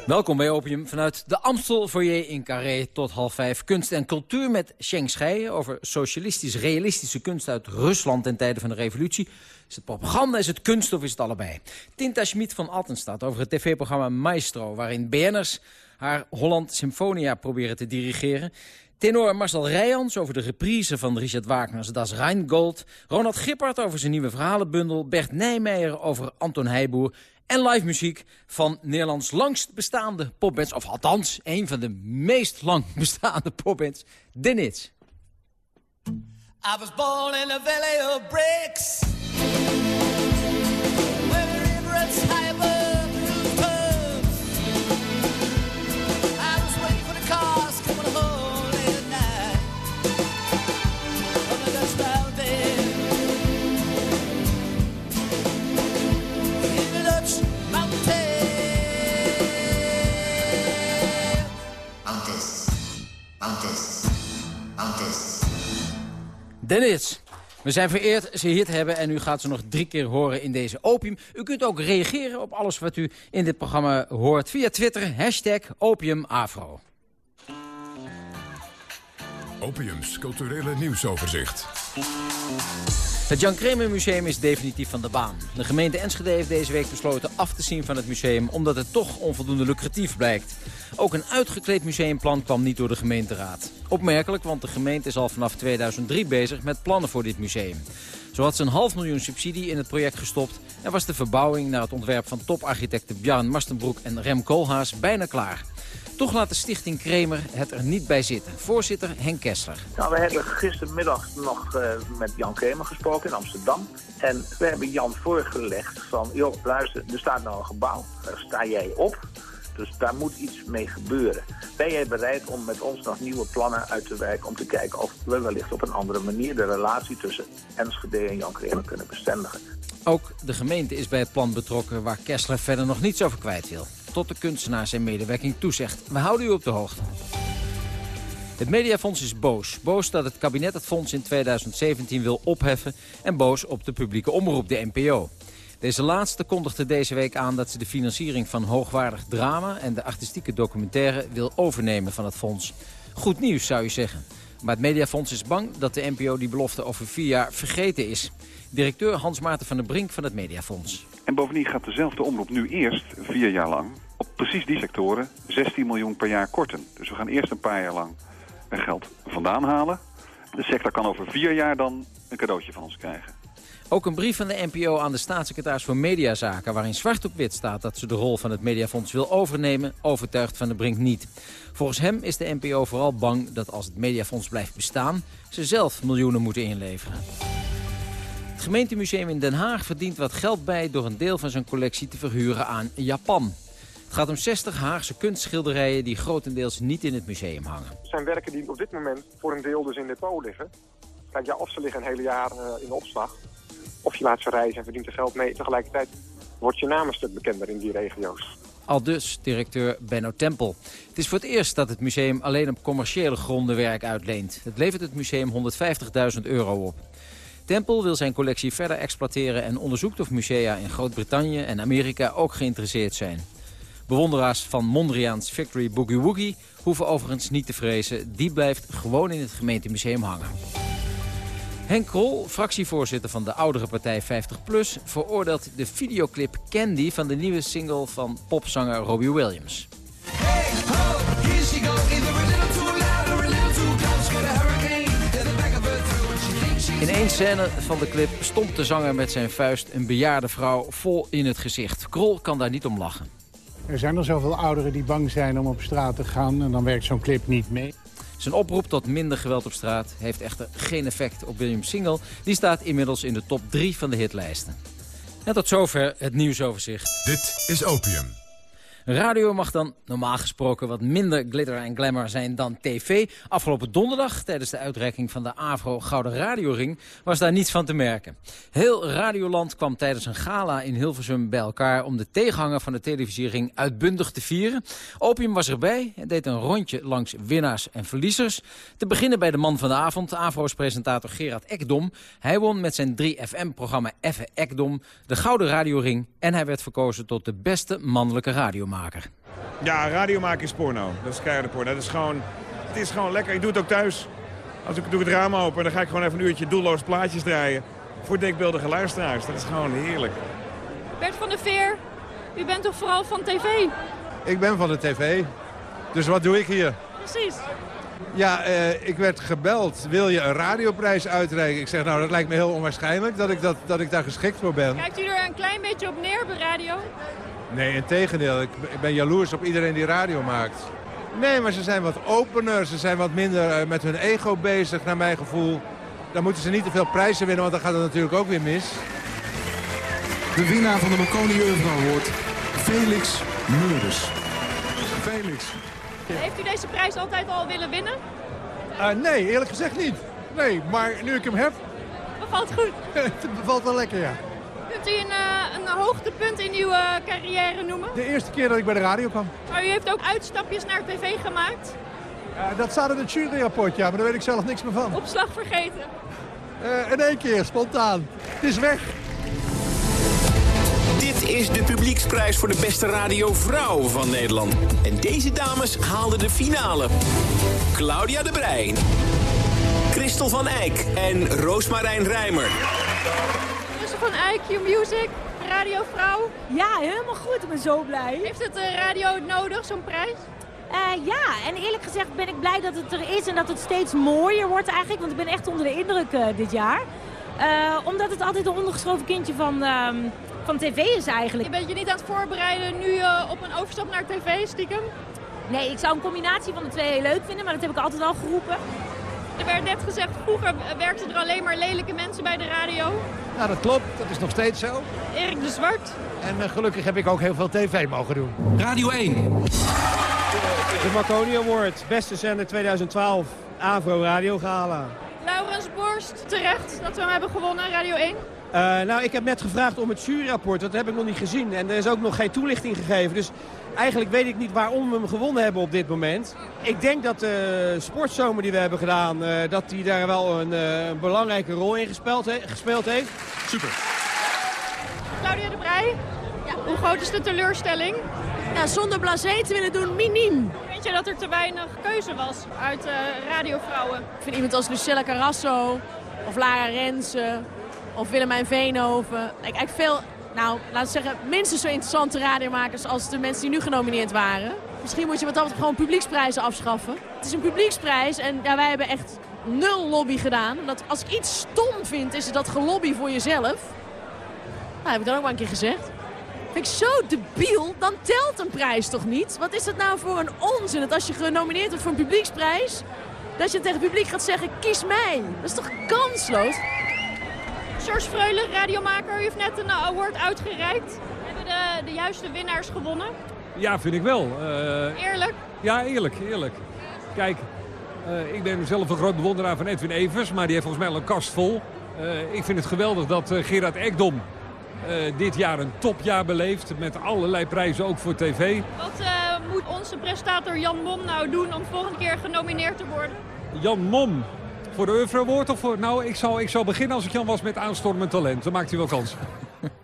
Welkom bij Opium vanuit de Amstel foyer in Carré tot half vijf. Kunst en cultuur met Sheng Schei over socialistisch-realistische kunst uit Rusland ten tijde van de revolutie. Is het propaganda, is het kunst of is het allebei? Tinta Schmid van Altenstadt over het tv-programma Maestro... waarin BN'ers haar Holland Symfonia proberen te dirigeren. Tenor Marcel Rijans over de reprise van Richard Wagner's Das Rheingold. Ronald Gippard over zijn nieuwe verhalenbundel. Bert Nijmeijer over Anton Heijboer. En live muziek van Nederlands langst bestaande popbands. Of althans, een van de meest lang bestaande popbands. De Nits. I was born in a valley of bricks. De Nits. We zijn vereerd ze hier te hebben en u gaat ze nog drie keer horen in deze opium. U kunt ook reageren op alles wat u in dit programma hoort via Twitter, hashtag opiumafro. Opiums culturele nieuwsoverzicht. Het Jan Kramer Museum is definitief van de baan. De gemeente Enschede heeft deze week besloten af te zien van het museum... omdat het toch onvoldoende lucratief blijkt. Ook een uitgekleed museumplan kwam niet door de gemeenteraad. Opmerkelijk, want de gemeente is al vanaf 2003 bezig met plannen voor dit museum. Zo had ze een half miljoen subsidie in het project gestopt... en was de verbouwing naar het ontwerp van toparchitecten Bjarn Mastenbroek en Rem Koolhaas bijna klaar. Toch laat de stichting Kremer het er niet bij zitten. Voorzitter Henk Kessler. Nou, we hebben gistermiddag nog eh, met Jan Kremer gesproken in Amsterdam. En we hebben Jan voorgelegd van, joh, luister, er staat nou een gebouw. Daar sta jij op. Dus daar moet iets mee gebeuren. Ben jij bereid om met ons nog nieuwe plannen uit te werken... om te kijken of we wellicht op een andere manier... de relatie tussen Enschede en Jan Kremer kunnen bestendigen? Ook de gemeente is bij het plan betrokken waar Kessler verder nog niets over kwijt wil. Tot de kunstenaar zijn medewerking toezegt. We houden u op de hoogte. Het Mediafonds is boos. Boos dat het kabinet het fonds in 2017 wil opheffen... en boos op de publieke omroep, de NPO. Deze laatste kondigde deze week aan dat ze de financiering van hoogwaardig drama... en de artistieke documentaire wil overnemen van het fonds. Goed nieuws, zou je zeggen. Maar het Mediafonds is bang dat de NPO die belofte over vier jaar vergeten is. Directeur Hans Maarten van der Brink van het Mediafonds. En bovendien gaat dezelfde omroep nu eerst, vier jaar lang, op precies die sectoren 16 miljoen per jaar korten. Dus we gaan eerst een paar jaar lang geld vandaan halen. De sector kan over vier jaar dan een cadeautje van ons krijgen. Ook een brief van de NPO aan de staatssecretaris voor Mediazaken... waarin zwart op wit staat dat ze de rol van het Mediafonds wil overnemen... overtuigt Van der Brink niet. Volgens hem is de NPO vooral bang dat als het Mediafonds blijft bestaan... ze zelf miljoenen moeten inleveren. Het gemeentemuseum in Den Haag verdient wat geld bij... door een deel van zijn collectie te verhuren aan Japan. Het gaat om 60 Haagse kunstschilderijen die grotendeels niet in het museum hangen. Het zijn werken die op dit moment voor een deel dus in depot liggen. Kijk, ja, of ze liggen een hele jaar eh, in de opslag. Of je laat ze reizen en verdient er geld mee. Tegelijkertijd wordt je naam een stuk bekender in die regio's. Al dus directeur Benno Tempel. Het is voor het eerst dat het museum alleen op commerciële gronden werk uitleent. Het levert het museum 150.000 euro op. Tempel wil zijn collectie verder exploiteren en onderzoekt of musea in Groot-Brittannië en Amerika ook geïnteresseerd zijn. Bewonderaars van Mondriaans Victory Boogie Woogie hoeven overigens niet te vrezen. Die blijft gewoon in het gemeentemuseum hangen. Henk Krol, fractievoorzitter van de oudere partij 50PLUS... veroordeelt de videoclip Candy van de nieuwe single van popzanger Robbie Williams. In één scène van de clip stompt de zanger met zijn vuist een bejaarde vrouw vol in het gezicht. Krol kan daar niet om lachen. Er zijn er zoveel ouderen die bang zijn om op straat te gaan en dan werkt zo'n clip niet mee. Zijn oproep tot minder geweld op straat heeft echter geen effect op Williams Single. Die staat inmiddels in de top 3 van de hitlijsten. En tot zover het nieuwsoverzicht. Dit is Opium. Radio mag dan normaal gesproken wat minder glitter en glamour zijn dan tv. Afgelopen donderdag, tijdens de uitreiking van de AVRO Gouden Radioring, was daar niets van te merken. Heel Radioland kwam tijdens een gala in Hilversum bij elkaar om de tegenhanger van de televisiering uitbundig te vieren. Opium was erbij en deed een rondje langs winnaars en verliezers. Te beginnen bij de man van de avond, AVRO's presentator Gerard Ekdom. Hij won met zijn 3FM-programma Effe Ekdom de Gouden Radioring en hij werd verkozen tot de beste mannelijke radiomaker. Ja, radio maken is porno. Dat is keiharde porno. Dat is gewoon, het is gewoon lekker. Ik doe het ook thuis. Als ik doe het raam open, dan ga ik gewoon even een uurtje doelloos plaatjes draaien. Voor denkbeeldige luisteraars. Dat is gewoon heerlijk. Bert van der Veer, u bent toch vooral van tv? Ik ben van de tv. Dus wat doe ik hier? Precies. Ja, eh, ik werd gebeld. Wil je een radioprijs uitreiken? Ik zeg, nou, dat lijkt me heel onwaarschijnlijk dat ik, dat, dat ik daar geschikt voor ben. Kijkt u er een klein beetje op neer bij radio? Nee, in tegendeel. Ik, ben jaloers op iedereen die radio maakt. Nee, maar ze zijn wat opener. Ze zijn wat minder eh, met hun ego bezig, naar mijn gevoel. Dan moeten ze niet te veel prijzen winnen, want dan gaat het natuurlijk ook weer mis. De winnaar van de Marconi Euro Award, Felix Meurders. Felix. Heeft u deze prijs altijd al willen winnen? Uh, nee, eerlijk gezegd niet. Nee, maar nu ik hem heb... Bevalt goed? het bevalt wel lekker, ja. Kunt u een, uh, een hoogtepunt in uw uh, carrière noemen? De eerste keer dat ik bij de radio kwam. Maar u heeft ook uitstapjes naar tv gemaakt? Uh, dat staat in het juryrapport, ja, maar daar weet ik zelf niks meer van. Opslag vergeten? in één keer, spontaan. Het is weg. Dit is de publieksprijs voor de beste radiovrouw van Nederland. En deze dames haalden de finale. Claudia de Breij, Christel van Eyck en Roosmarijn Rijmer. Van Eyck, Q-Music, radiovrouw. Ja, helemaal goed. Ik ben zo blij. Heeft het uh, radio nodig, zo'n prijs? Uh, ja, en eerlijk gezegd ben ik blij dat het er is en dat het steeds mooier wordt eigenlijk. Want ik ben echt onder de indruk uh, dit jaar. Omdat het altijd een ondergeschoven kindje van, uh, van tv is eigenlijk. Je bent je niet aan het voorbereiden nu op een overstap naar tv, stiekem? Nee, ik zou een combinatie van de twee heel leuk vinden, maar dat heb ik altijd al geroepen. Er werd net gezegd, vroeger werkten er alleen maar lelijke mensen bij de radio. Ja, dat klopt. Dat is nog steeds zo. Erik de Zwart. En uh, gelukkig heb ik ook heel veel tv mogen doen. Radio 1. De Marconi Award, beste zender 2012, Avro Radio Gala. Laurens Borst, terecht dat we hem hebben gewonnen, Radio 1. Eh, nou, ik heb net gevraagd om het juryrapport. Dat heb ik nog niet gezien. En er is ook nog geen toelichting gegeven. Dus eigenlijk weet ik niet waarom we hem gewonnen hebben op dit moment. Ik denk dat de sportzomer die we hebben gedaan... eh, dat die daar wel een, eh, een belangrijke rol in gespeeld, he- gespeeld heeft. Super. Claudia de Brij, hoe groot is de teleurstelling? Ja, zonder blasé te willen doen, miniem. Weet je dat er te weinig keuze was uit eh, radiovrouwen? Ik vind iemand als Lucella Carrasso of Lara Rensen of Willemijn Veenhoven... Ik, ik veel, nou, laten we zeggen, minstens zo interessante radiomakers als de mensen die nu genomineerd waren. Misschien moet je wat betreft gewoon publieksprijzen afschaffen. Het is een publieksprijs en ja, wij hebben echt nul lobby gedaan. Omdat als ik iets stom vind, is het dat gelobby voor jezelf. Nou, heb ik dan ook maar een keer gezegd. Vind ik zo debiel, dan telt een prijs toch niet? Wat is dat nou voor een onzin? Dat als je genomineerd wordt voor een publieksprijs... dat je tegen het publiek gaat zeggen, kies mij. Dat is toch kansloos? George Freulen, radiomaker, u heeft net een award uitgereikt. Hebben de, de juiste winnaars gewonnen? Ja, vind ik wel. Eh, Eerlijk? Ja, eerlijk, eerlijk. Kijk, eh, ik ben zelf een groot bewonderaar van Edwin Evers, maar die heeft volgens mij al een kast vol. Eh, ik vind het geweldig dat Gerard Ekdom dit jaar een topjaar beleeft. Met allerlei prijzen, ook voor tv. Wat moet onze presentator Jan Mom nou doen om volgende keer genomineerd te worden? Jan Mom, voor de Euro Award of voor... Nou, ik zou, ik zou beginnen als ik Jan was met aanstormend talent. Dan maakt hij wel kans.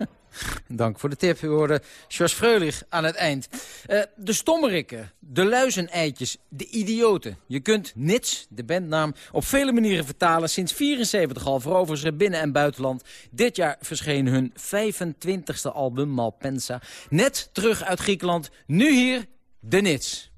Dank voor de tip. U hoorde Freulich aan het eind. Eh, de stommerikken, de luizeneitjes, de idioten. Je kunt Nits, de bandnaam, op vele manieren vertalen. Sinds 74 al veroveren ze binnen- en buitenland. Dit jaar verscheen hun 25e album, Malpensa. Net terug uit Griekenland. Nu hier, de Nits.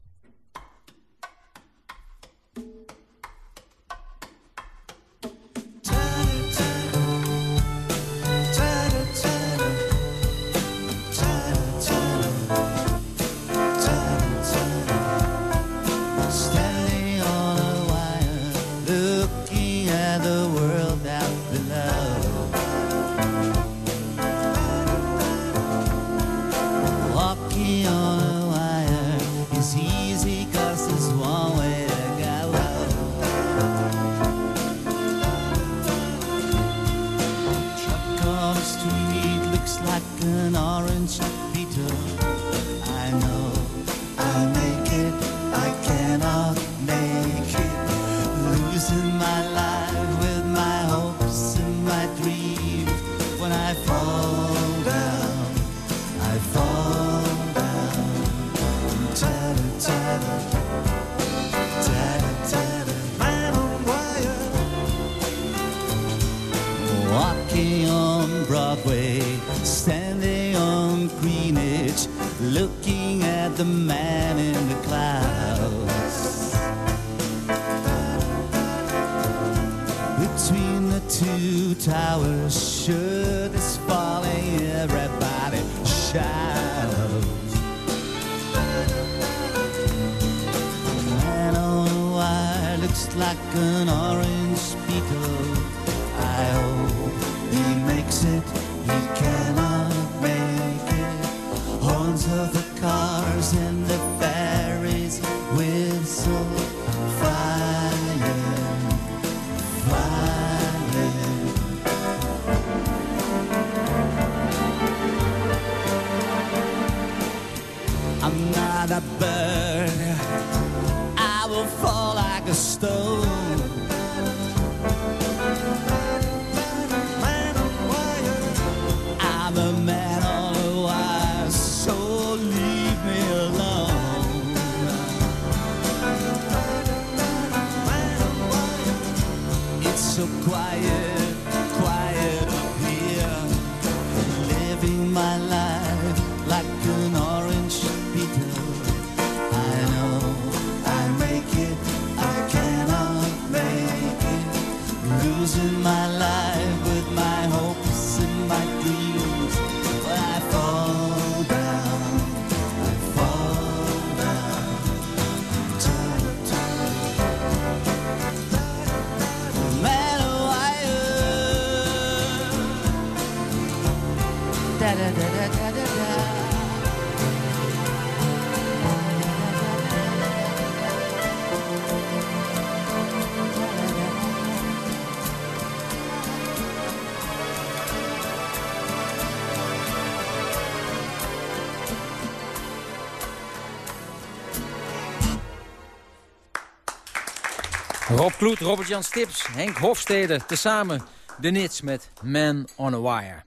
Kloet, Robert-Jan Stips, Henk Hofstede, tezamen de Nits met Man on a Wire.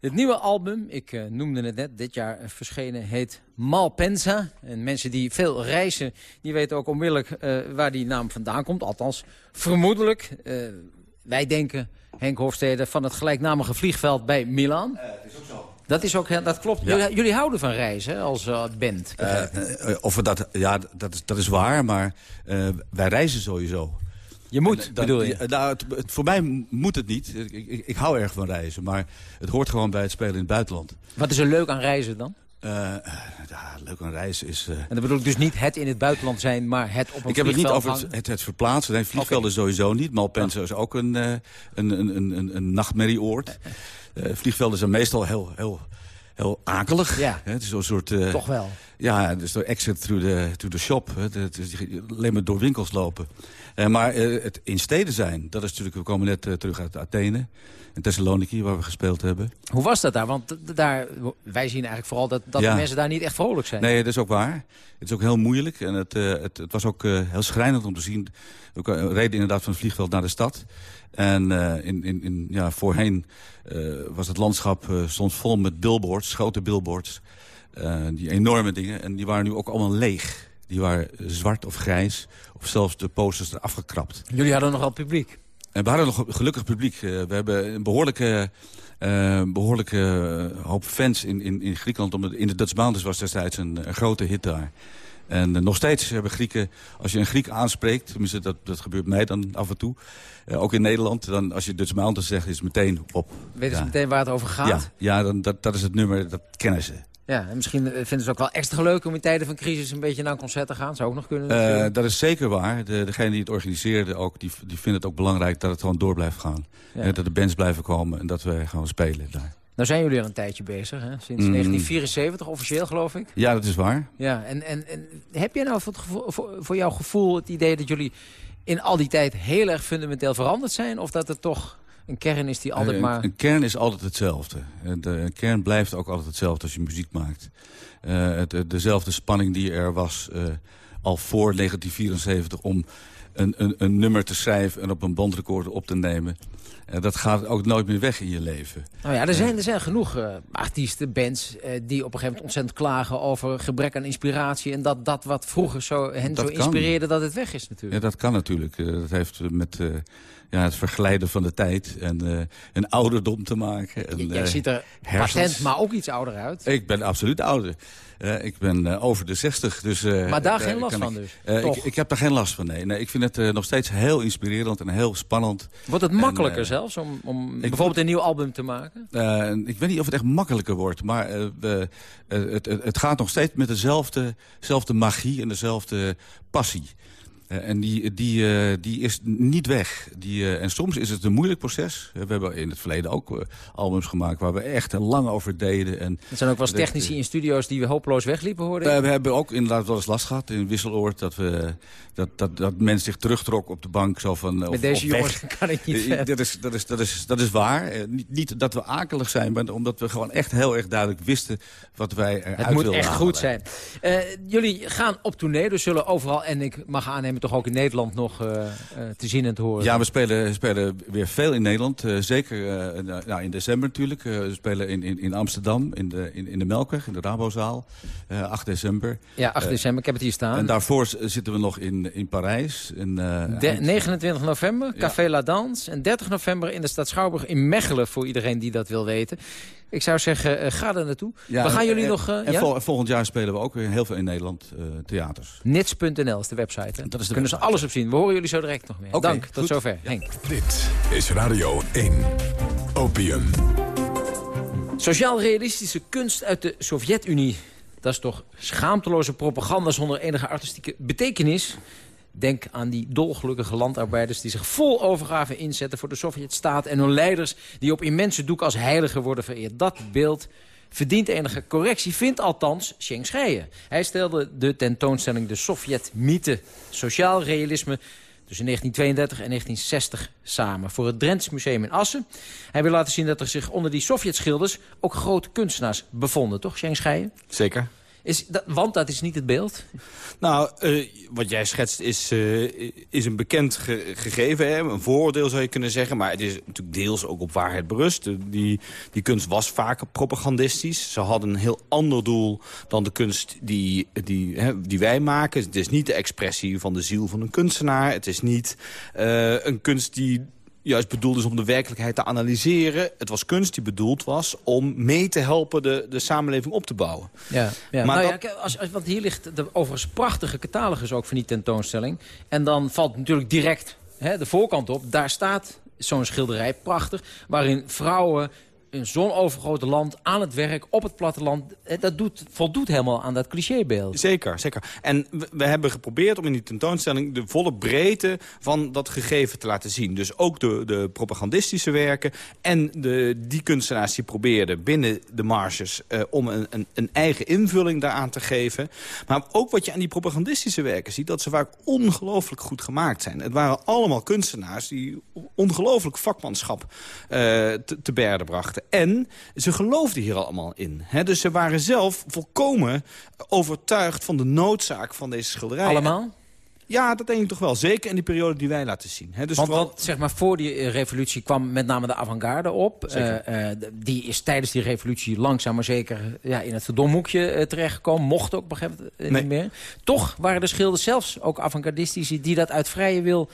Het nieuwe album, ik eh, noemde het net, dit jaar verschenen, heet Malpensa. En mensen die veel reizen, die weten ook onmiddellijk eh, waar die naam vandaan komt. Althans, vermoedelijk. Eh, wij denken, Henk Hofstede, van het gelijknamige vliegveld bij Milaan. is ook zo. Dat, is ook, heel- dat klopt. Ja. Jullie, jullie houden van reizen als eh, band. Eh, eh, of we dat, ja, dat is, dat is waar, maar eh, wij reizen sowieso. Je moet, En dat- bedoel je? Nou, het, het- voor mij moet het niet. Ik, ik, ik hou erg van reizen, maar het hoort gewoon bij het spelen in het buitenland. Wat is er leuk aan reizen dan? Eh, ja, leuk aan reizen is... eh, En dan bedoel ik dus niet het in het buitenland zijn, maar het op een ik heb het niet over het, het, het verplaatsen. Nee, vliegvelden sowieso niet. Malpensa is ook een, eh, een, een, een, een, een nachtmerrieoord. Eh, vliegvelden zijn meestal heel, heel, heel akelig. Ja. Hè, Het is zo'n soort... eh, Toch wel. Ja, dus door exit through the, through the shop. Het is alleen maar door winkels lopen. Eh, maar eh, het in steden zijn, dat is natuurlijk... We komen net eh, terug uit Athene. En Thessaloniki, waar we gespeeld hebben. Hoe was dat daar? Want daar, wij zien eigenlijk vooral dat, dat Ja. de mensen daar niet echt vrolijk zijn. Nee, dat is ook waar. Het is ook heel moeilijk. En het, het, het was ook heel schrijnend om te zien. We reden inderdaad van het vliegveld naar de stad. En in, in, in, ja, voorheen was het landschap eh, stond vol met billboards, grote billboards. Eh, die enorme dingen. En die waren nu ook allemaal leeg. Die waren eh, zwart of grijs. Of zelfs de posters eraf gekrapt. Jullie hadden nogal publiek. En we hadden nog gelukkig publiek. Eh, we hebben een behoorlijke, eh, behoorlijke eh, hoop fans in, in, in Griekenland. Omdat in de Dutch Mountains was destijds een, een grote hit daar. En eh, nog steeds hebben Grieken, als je een Griek aanspreekt... tenminste, dat, dat gebeurt mij dan af en toe... eh, ook in Nederland, dan als je Dutch zegt, is het meteen op. Weten ze Ja. meteen waar het over gaat? Ja, ja dan, dat, dat is het nummer, dat kennen ze. Ja, en misschien eh, vinden ze het ook wel extra leuk om in tijden van crisis een beetje naar een concert te gaan. Zou ook nog kunnen. Eh, dat is zeker waar. De, degene die het organiseerde ook, die, die vinden het ook belangrijk dat het gewoon door blijft gaan. Ja. Eh, dat de bands blijven komen en dat we gewoon spelen daar. Nou zijn jullie al een tijdje bezig, hè? sinds Mm. 1974 officieel geloof ik. Ja, dat is waar. Ja, en, en, en heb jij nou voor, het gevoel, voor, voor jouw gevoel het idee dat jullie in al die tijd heel erg fundamenteel veranderd zijn? Of dat het toch een kern is die altijd Eh, maar... Een kern is altijd hetzelfde. Eh, De een kern blijft ook altijd hetzelfde als je muziek maakt. Eh, het, dezelfde spanning die er was al voor 1974 om een, een, een nummer te schrijven en op een bandrecorder op te nemen. Dat gaat ook nooit meer weg in je leven. Nou ja, er zijn, er zijn genoeg artiesten, bands... die op een gegeven moment ontzettend klagen over gebrek aan inspiratie... en dat dat wat vroeger zo, hen Dat zo kan. inspireerde, dat het weg is natuurlijk. Ja, dat kan natuurlijk. Dat heeft met ja, het verglijden van de tijd en eh, een ouderdom te maken. En, Jij eh, ziet er hersens. patent, maar ook iets ouder uit. Ik ben absoluut ouder. Eh, ik ben over de 60. Dus, Maar daar geen last van ik- dus, toch? ik, ik heb daar geen last van, nee. nee ik vind het nog steeds heel inspirerend en heel spannend. Wordt het makkelijker zelfs om, om bijvoorbeeld een nieuw album te maken? ik weet niet of het echt makkelijker wordt, maar we- het, het, het gaat nog steeds met dezelfde, dezelfde magie en dezelfde passie. Eh, en die, die, eh, die is niet weg. Die, eh, en soms is het een moeilijk proces. We hebben in het verleden ook albums gemaakt waar we echt lang over deden. En Er zijn ook wel eens technici in studio's die we hopeloos wegliepen, hoorde ik. Eh, we hebben ook inderdaad wel eens last gehad in Wisseloord... dat, we, dat, dat, dat mensen zich terugtrok op de bank. Zo van, of, Met deze weg. jongens kan ik niet dat, is, dat, is, dat, is, dat is waar. Niet, niet dat we akelig zijn, maar omdat we gewoon echt heel erg duidelijk wisten... wat wij eruit Het moet wilden echt halen. goed zijn. Jullie gaan op tournee, dus zullen overal, en ik mag aannemen toch ook in Nederland nog eh, eh, te zien en te horen. Ja, we spelen, spelen weer veel in Nederland. Eh, zeker nou, in december natuurlijk. We spelen in, in, in Amsterdam, in de, in, in de Melkweg, in de Rabozaal. eh 8 december. Ja, 8 Eh, december, ik heb het hier staan. En daarvoor zitten we nog in, in Parijs. In, eh, De- eind- 29 november, Café La Danse. En 30 november in de stad Schouwburg in Mechelen, voor iedereen die dat wil weten. Ik zou zeggen, eh, ga er naartoe. Ja, we gaan en- jullie en- nog... eh, en ja? vol- volgend jaar spelen we ook weer heel veel in Nederland eh, theaters. Nits.nl is de website. Hè? Dat is de Kunnen ze alles op zien. We horen jullie zo direct nog meer. Dank, tot zover. Henk. Dit is Radio 1. Opium. Sociaal-realistische kunst uit de Sovjet-Unie. Dat is toch schaamteloze propaganda zonder enige artistieke betekenis? Denk aan die dolgelukkige landarbeiders die zich vol overgave inzetten voor de Sovjetstaat... en hun leiders die op immense doek als heiligen worden vereerd. Dat beeld verdient enige correctie, vindt althans Schenk Scheijen. Hij stelde de tentoonstelling De Sovjet-mythe, sociaal realisme... tussen 1932 en 1960 samen voor het Drents Museum in Assen. Hij wil laten zien dat er zich onder die Sovjetschilders ook grote kunstenaars bevonden, toch Schenk Scheijen? Zeker. Is want dat is niet het beeld? Nou, eh, wat jij schetst is, eh, is een bekend ge- gegeven. Hè? Een vooroordeel zou je kunnen zeggen. Maar het is natuurlijk deels ook op waarheid berust. Die, die kunst was vaak propagandistisch. Ze hadden een heel ander doel dan de kunst die, die, hè, die wij maken. Het is niet de expressie van de ziel van een kunstenaar. Het is niet eh, een kunst die juist bedoeld is om de werkelijkheid te analyseren. Het was kunst die bedoeld was om mee te helpen de, de samenleving op te bouwen. Ja, ja. Maar nou dat- ja, kijk, als, als, want hier ligt de overigens prachtige catalogus ook van die tentoonstelling. En dan valt natuurlijk direct hè, de voorkant op. Daar staat zo'n schilderij, prachtig, waarin vrouwen in zo'n overgrote land aan het werk, op het platteland. eh, Dat doet, voldoet helemaal aan dat clichébeeld. Zeker, zeker. En we, hebben geprobeerd om in die tentoonstelling... de volle breedte van dat gegeven te laten zien. Dus ook de, de propagandistische werken... en de, die kunstenaars die probeerden binnen de marges... eh, om een, een, een eigen invulling daaraan te geven. Maar ook wat je aan die propagandistische werken ziet... dat ze vaak ongelooflijk goed gemaakt zijn. Het waren allemaal kunstenaars die ongelooflijk vakmanschap eh, te, te berde brachten. En ze geloofden hier allemaal in. Hè? Dus ze waren zelf volkomen overtuigd van de noodzaak van deze schilderij. Allemaal? Ja, dat denk ik toch wel. Zeker in die periode die wij laten zien. Dus want, vooral- zeg maar, voor die eh, revolutie kwam met name de avant-garde op. Eh, eh, die is tijdens die revolutie langzaam maar zeker ja, in het verdomhoekje terechtgekomen. Mocht ook op een gegeven moment Nee. niet meer. Toch waren de schilders zelfs ook avant-gardistici die dat uit vrije wil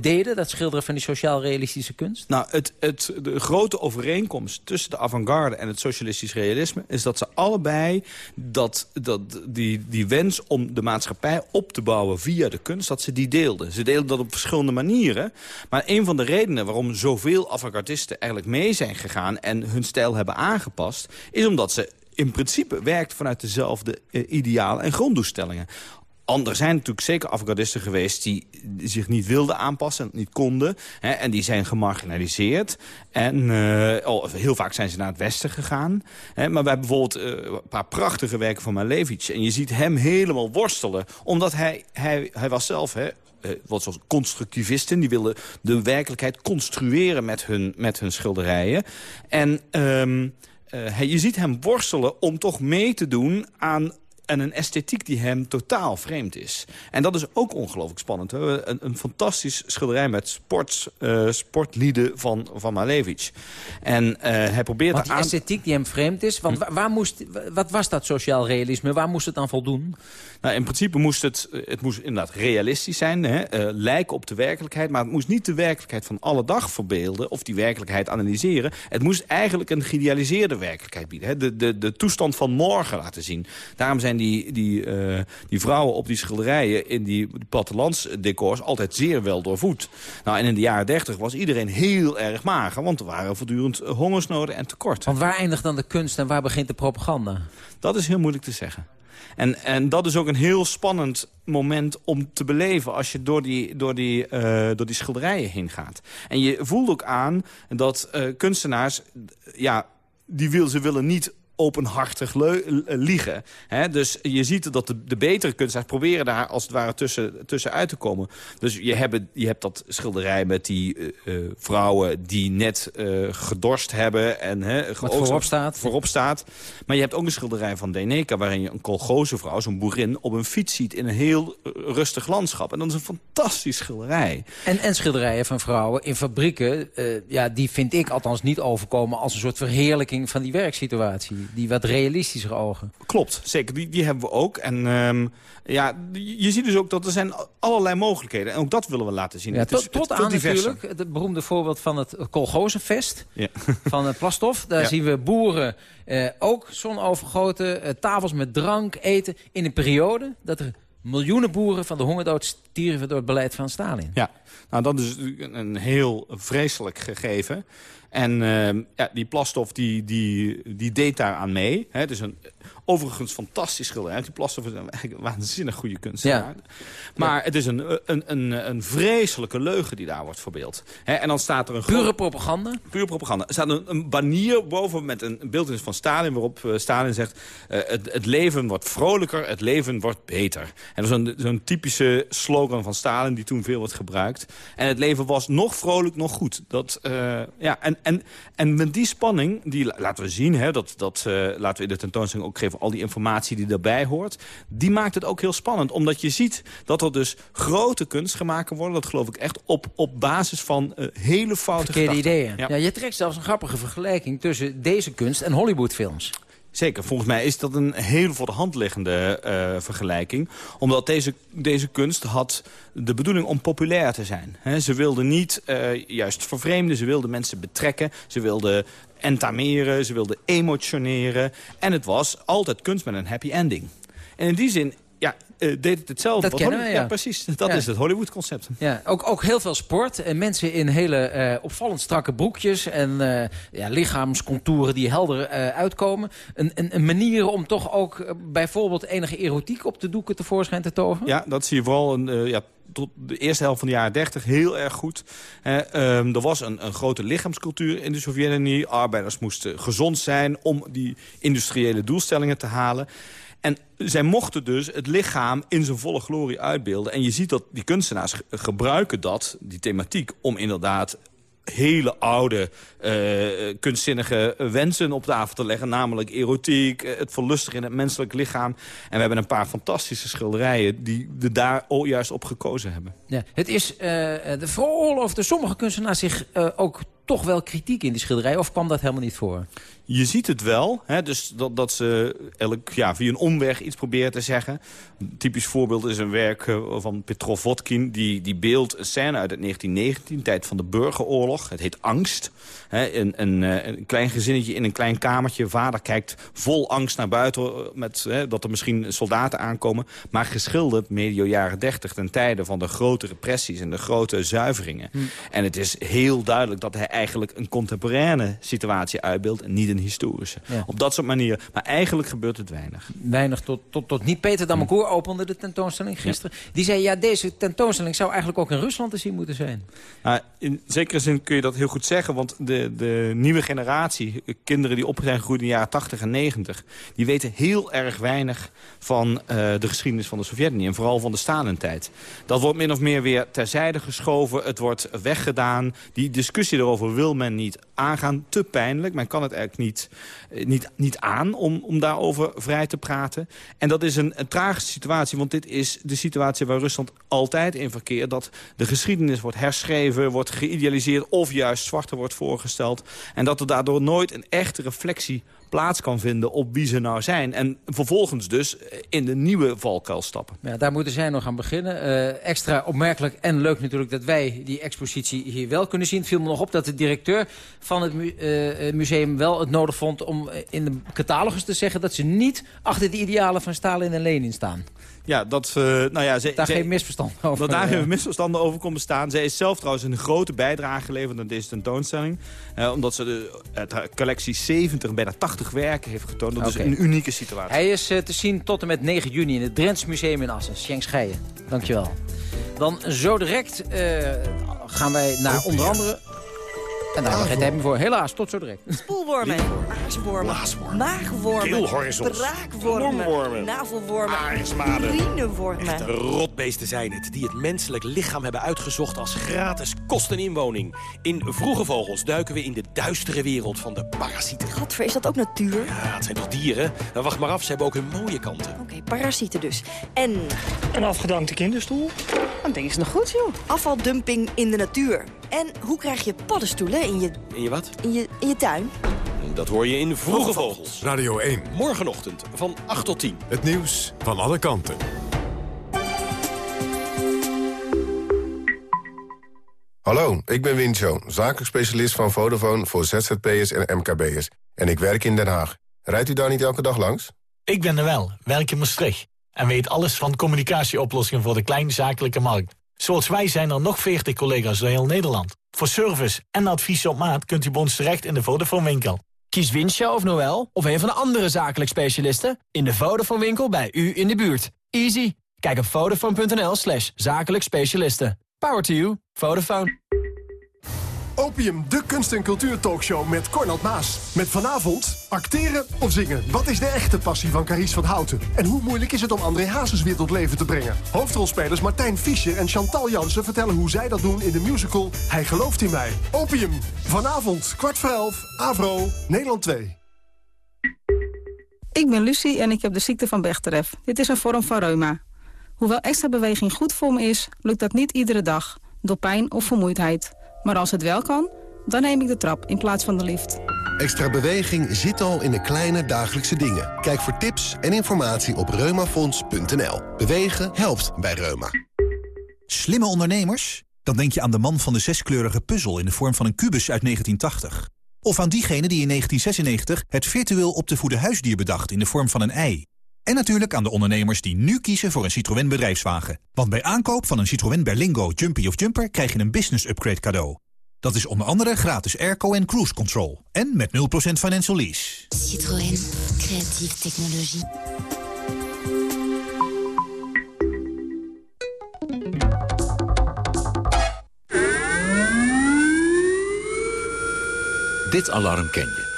deden. Dat schilderen van die sociaal-realistische kunst. Nou, het, het, de grote overeenkomst tussen de avant-garde en het socialistisch realisme... is dat ze allebei dat, dat, die, die wens om de maatschappij op te bouwen via de kunst... dat ze die deelden. Ze deelden dat op verschillende manieren. Maar een van de redenen waarom zoveel avant-gardisten eigenlijk mee zijn gegaan... en hun stijl hebben aangepast... is omdat ze in principe werkt vanuit dezelfde eh, idealen en gronddoelstellingen. Er zijn natuurlijk zeker avant-gardisten geweest die zich niet wilden aanpassen en niet konden. Hè, en die zijn gemarginaliseerd. En eh, oh, heel vaak zijn ze naar het westen gegaan. Hè, maar hebben bijvoorbeeld eh, een paar prachtige werken van Malevich. En je ziet hem helemaal worstelen. Omdat hij, hij, hij was zelf... Hè, eh, wat zoals constructivisten. Die willen de werkelijkheid construeren met hun, met hun schilderijen. En ehm, eh, je ziet hem worstelen om toch mee te doen aan en een esthetiek die hem totaal vreemd is. En dat is ook ongelooflijk spannend. We hebben een, een fantastisch schilderij met sport, eh, sportlieden van, van Malevich. En eh, hij probeert Want die aan... esthetiek die hem vreemd is. Want wa- waar moest, wa- wat was dat sociaal realisme? Waar moest het dan voldoen? Nou, in principe moest het, eh, het moest inderdaad realistisch zijn, hè, lijken op de werkelijkheid. Maar het moest niet de werkelijkheid van alle dag verbeelden of die werkelijkheid analyseren. Het moest eigenlijk een geïdealiseerde werkelijkheid bieden. Hè, de, de, de toestand van morgen laten zien. Daarom zijn die, die, eh, die vrouwen op die schilderijen in die, plattelandsdecors altijd zeer wel doorvoed. Nou, en in de jaren dertig was iedereen heel erg mager, want er waren voortdurend hongersnoden en tekort. Want waar eindigt dan de kunst en waar begint de propaganda? Dat is heel moeilijk te zeggen. En, en dat is ook een heel spannend moment om te beleven... als je door die, door die, eh, door die schilderijen heen gaat. En je voelt ook aan dat eh, kunstenaars... ja, die wil, ze willen niet openhartig eh, liegen. Hè? Dus je ziet dat de, de betere kunstenaars proberen daar als het ware tussen, tussen uit te komen. Dus je hebt, je hebt dat schilderij met die eh, eh, vrouwen die net gedorst hebben. En, hè, geoogst- voorop staat. Voorop staat. Maar je hebt ook een schilderij van Deneka... waarin je een kolgoze vrouw, zo'n boerin, op een fiets ziet... in een heel rustig landschap. En dat is een fantastisch schilderij. En, en schilderijen van vrouwen in fabrieken, ja, die vind ik althans niet overkomen als een soort verheerlijking van die werksituatie. Die wat realistischer ogen. Klopt, zeker. Die, die hebben we ook. En ehm, ja, je ziet dus ook dat er zijn allerlei mogelijkheden. En ook dat willen we laten zien. Ja, Het is- tot, tot het aan natuurlijk het beroemde voorbeeld van het Kolgozenfest Ja. van uh, Plastov. Daar Ja. zien we boeren eh, ook zonovergoten, eh, tafels met drank, eten. In een periode dat er miljoenen boeren van de hongerdood stierven door het beleid van Stalin. Ja, nou dat is natuurlijk een heel vreselijk gegeven. En ehm, ja, die Plastov die, die, die deed daar aan mee. Hè, het is een overigens fantastisch schilderij. Die Plastov is een, waanzinnig goede kunstenaar. Maar het is een, een, een, een vreselijke leugen die daar wordt verbeeld. Hè, en dan staat er een Pure propaganda? Pure propaganda. Er staat een, een banier boven met een beeldnis van Stalin... waarop eh, Stalin zegt... eh, het, het leven wordt vrolijker, het leven wordt beter. En dat is een- zo'n typische slogan slogan van Stalin die toen veel werd gebruikt. En het leven was nog vrolijk, nog goed. Dat, eh, ja, en, en, en met die spanning, die laten we zien... Hè, dat, dat, uh, laten we in de tentoonstelling ook geven... al die informatie die daarbij hoort... die maakt het ook heel spannend. Omdat je ziet dat er dus grote kunst gemaakt worden. Dat geloof ik echt op, op basis van uh, hele foute Verkeerde ideeën. Ja. je trekt zelfs een grappige vergelijking tussen deze kunst en Hollywoodfilms. Zeker, volgens mij is dat een heel voor de hand liggende uh, vergelijking. Omdat deze, deze kunst had de bedoeling om populair te zijn. Ze wilden niet uh, juist vervreemden, ze wilden mensen betrekken. Ze wilden entameren, ze wilden emotioneren. En het was altijd kunst met een happy ending. En in die zin ja, uh, deed het hetzelfde. Dat kennen we, ja. ja. precies. Dat Ja. is het Hollywood-concept. Ja, ook, ook heel veel sport. En mensen in hele eh, opvallend strakke broekjes. En eh, ja, lichaamscontouren die helder eh, uitkomen. Een, een, een manier om toch ook eh, bijvoorbeeld enige erotiek op de doeken tevoorschijn te toveren? Ja, dat zie je vooral een, uh, ja, tot de eerste helft van de jaren 30 heel erg goed. Eh, um, er was een, een grote lichaamscultuur in de Sovjet-Unie. Arbeiders moesten gezond zijn om die industriële doelstellingen te halen. En zij mochten dus het lichaam in zijn volle glorie uitbeelden. En je ziet dat die kunstenaars ge- gebruiken dat, die thematiek... om inderdaad hele oude, uh, kunstzinnige wensen op tafel te leggen. Namelijk erotiek, uh, het verlustigen in het menselijk lichaam. En we hebben een paar fantastische schilderijen... die er daar juist op gekozen hebben. Ja, het is uh, de sommige kunstenaars zich ook toch wel kritiek in die schilderij? Of kwam dat helemaal niet voor? Je ziet het wel. Hè, dus dat, dat ze elk, ja, via een omweg iets proberen te zeggen. Een typisch voorbeeld is een werk uh, van Petrov Vodkin. Die, die beeldt een scène uit het 1919, tijd van de burgeroorlog. Het heet Angst. Hè, een, een, een, klein gezinnetje in een klein kamertje. Vader kijkt vol angst naar buiten. Met, hè, dat er misschien soldaten aankomen. Maar geschilderd medio jaren 30. Ten tijde van de grote repressies en de grote zuiveringen. Hm. En het is heel duidelijk dat hij eigenlijk een contemporaine situatie uitbeeldt. En niet een historische. Ja. Op dat soort manieren. Maar eigenlijk gebeurt het weinig. Weinig tot, tot, tot niet. Peter Damekoer hm. opende de tentoonstelling gisteren. Ja. Die zei, ja, deze tentoonstelling zou eigenlijk ook in Rusland te zien moeten zijn. Nou, in zekere zin kun je dat heel goed zeggen. Want de, de nieuwe generatie, kinderen die op zijn gegroeid in de jaren 80 en 90... die weten heel erg weinig van uh, de geschiedenis van de Sovjet-Unie. En vooral van de Stalin-tijd. Dat wordt min of meer weer terzijde geschoven. Het wordt weggedaan. Die discussie erover wil men niet aangaan. Te pijnlijk. Men kan het eigenlijk niet, niet, niet aan om, om daarover vrij te praten. En dat is een, een tragische situatie. Want dit is de situatie waar Rusland altijd in verkeert. Dat de geschiedenis wordt herschreven, wordt geïdealiseerd... of juist zwarter wordt voorgesteld. En dat er daardoor nooit een echte reflectie plaats kan vinden op wie ze nou zijn. En vervolgens dus in de nieuwe valkuil stappen. Ja, daar moeten zij nog aan beginnen. Uh, extra opmerkelijk en leuk natuurlijk dat wij die expositie hier wel kunnen zien. Het viel me nog op dat directeur van het mu uh, museum wel het nodig vond... om in de catalogus te zeggen dat ze niet achter de idealen van Stalin en Lenin staan. Ja, dat, uh, nou ja, ze, daar ze, geen misverstand over. Dat daar geen misverstanden over kon bestaan. Zij is zelf trouwens een grote bijdrage geleverd aan deze tentoonstelling. Uh, omdat ze de uh, collectie 70, bijna 80 werken heeft getoond. Dat okay. is een unieke situatie. Hij is te zien tot en met 9 juni in het Drents Museum in Assen. Schenk Scheijen, dankjewel. Dan zo direct gaan wij naar oh, onder andere... En daar hebben we geen tijd meer voor. Helaas, tot zo direct. Spoelwormen, aaswormen, maagwormen, keelhorizons, braakwormen, navelwormen, aardesmaden. urinewormen. Echte rotbeesten zijn het, die het menselijk lichaam hebben uitgezocht als gratis kosteninwoning. In Vroege Vogels duiken we in de duistere wereld van de parasieten. Gadver, is dat ook natuur? Ja, het zijn toch dieren? Nou, wacht maar af, ze hebben ook hun mooie kanten. Oké, okay, parasieten dus. En... Een afgedankte kinderstoel? Dat ding is nog goed, joh. Afvaldumping in de natuur. En hoe krijg je paddenstoelen in je... In je wat? In je, in je tuin. Dat hoor je in Vroege Vogels. Radio 1. Morgenochtend van 8 tot 10. Het nieuws van alle kanten. Hallo, ik ben Wincho, zakelijk specialist van Vodafone voor ZZP'ers en MKB'ers. En ik werk in Den Haag. Rijdt u daar niet elke dag langs? Ik ben er wel, werk in Maastricht. En weet alles van communicatieoplossingen voor de kleinzakelijke markt. Zoals wij zijn er nog 40 collega's door heel Nederland. Voor service en advies op maat kunt u bij ons terecht in de Vodafone winkel. Kies Winsja of Noel of een van de andere zakelijk specialisten... in de Vodafone winkel bij u in de buurt. Easy. Kijk op vodafone.nl slash zakelijk specialisten. Power to you. Vodafone. Opium, de kunst- en cultuurtalkshow met Cornald Maas. Met vanavond acteren of zingen. Wat is de echte passie van Carice van Houten? En hoe moeilijk is het om André Hazes weer tot leven te brengen? Hoofdrolspelers Martijn Fischer en Chantal Jansen vertellen hoe zij dat doen in de musical Hij gelooft in mij. Opium, vanavond, kwart voor elf, Avro, Nederland 2. Ik ben Lucie en ik heb de ziekte van Bechterew. Dit is een vorm van reuma. Hoewel extra beweging goed voor me is, lukt dat niet iedere dag. Door pijn of vermoeidheid. Maar als het wel kan, dan neem ik de trap in plaats van de lift. Extra beweging zit al in de kleine dagelijkse dingen. Kijk voor tips en informatie op reumafonds.nl. Bewegen helpt bij Reuma. Slimme ondernemers? Dan denk je aan de man van de zeskleurige puzzel in de vorm van een kubus uit 1980. Of aan diegene die in 1996 het virtueel op te voeden huisdier bedacht in de vorm van een ei. En natuurlijk aan de ondernemers die nu kiezen voor een Citroën bedrijfswagen. Want bij aankoop van een Citroën Berlingo, Jumpy of Jumper krijg je een business upgrade cadeau. Dat is onder andere gratis airco en cruise control. En met 0% financial lease. Citroën. Creatieve technologie. Dit alarm ken je.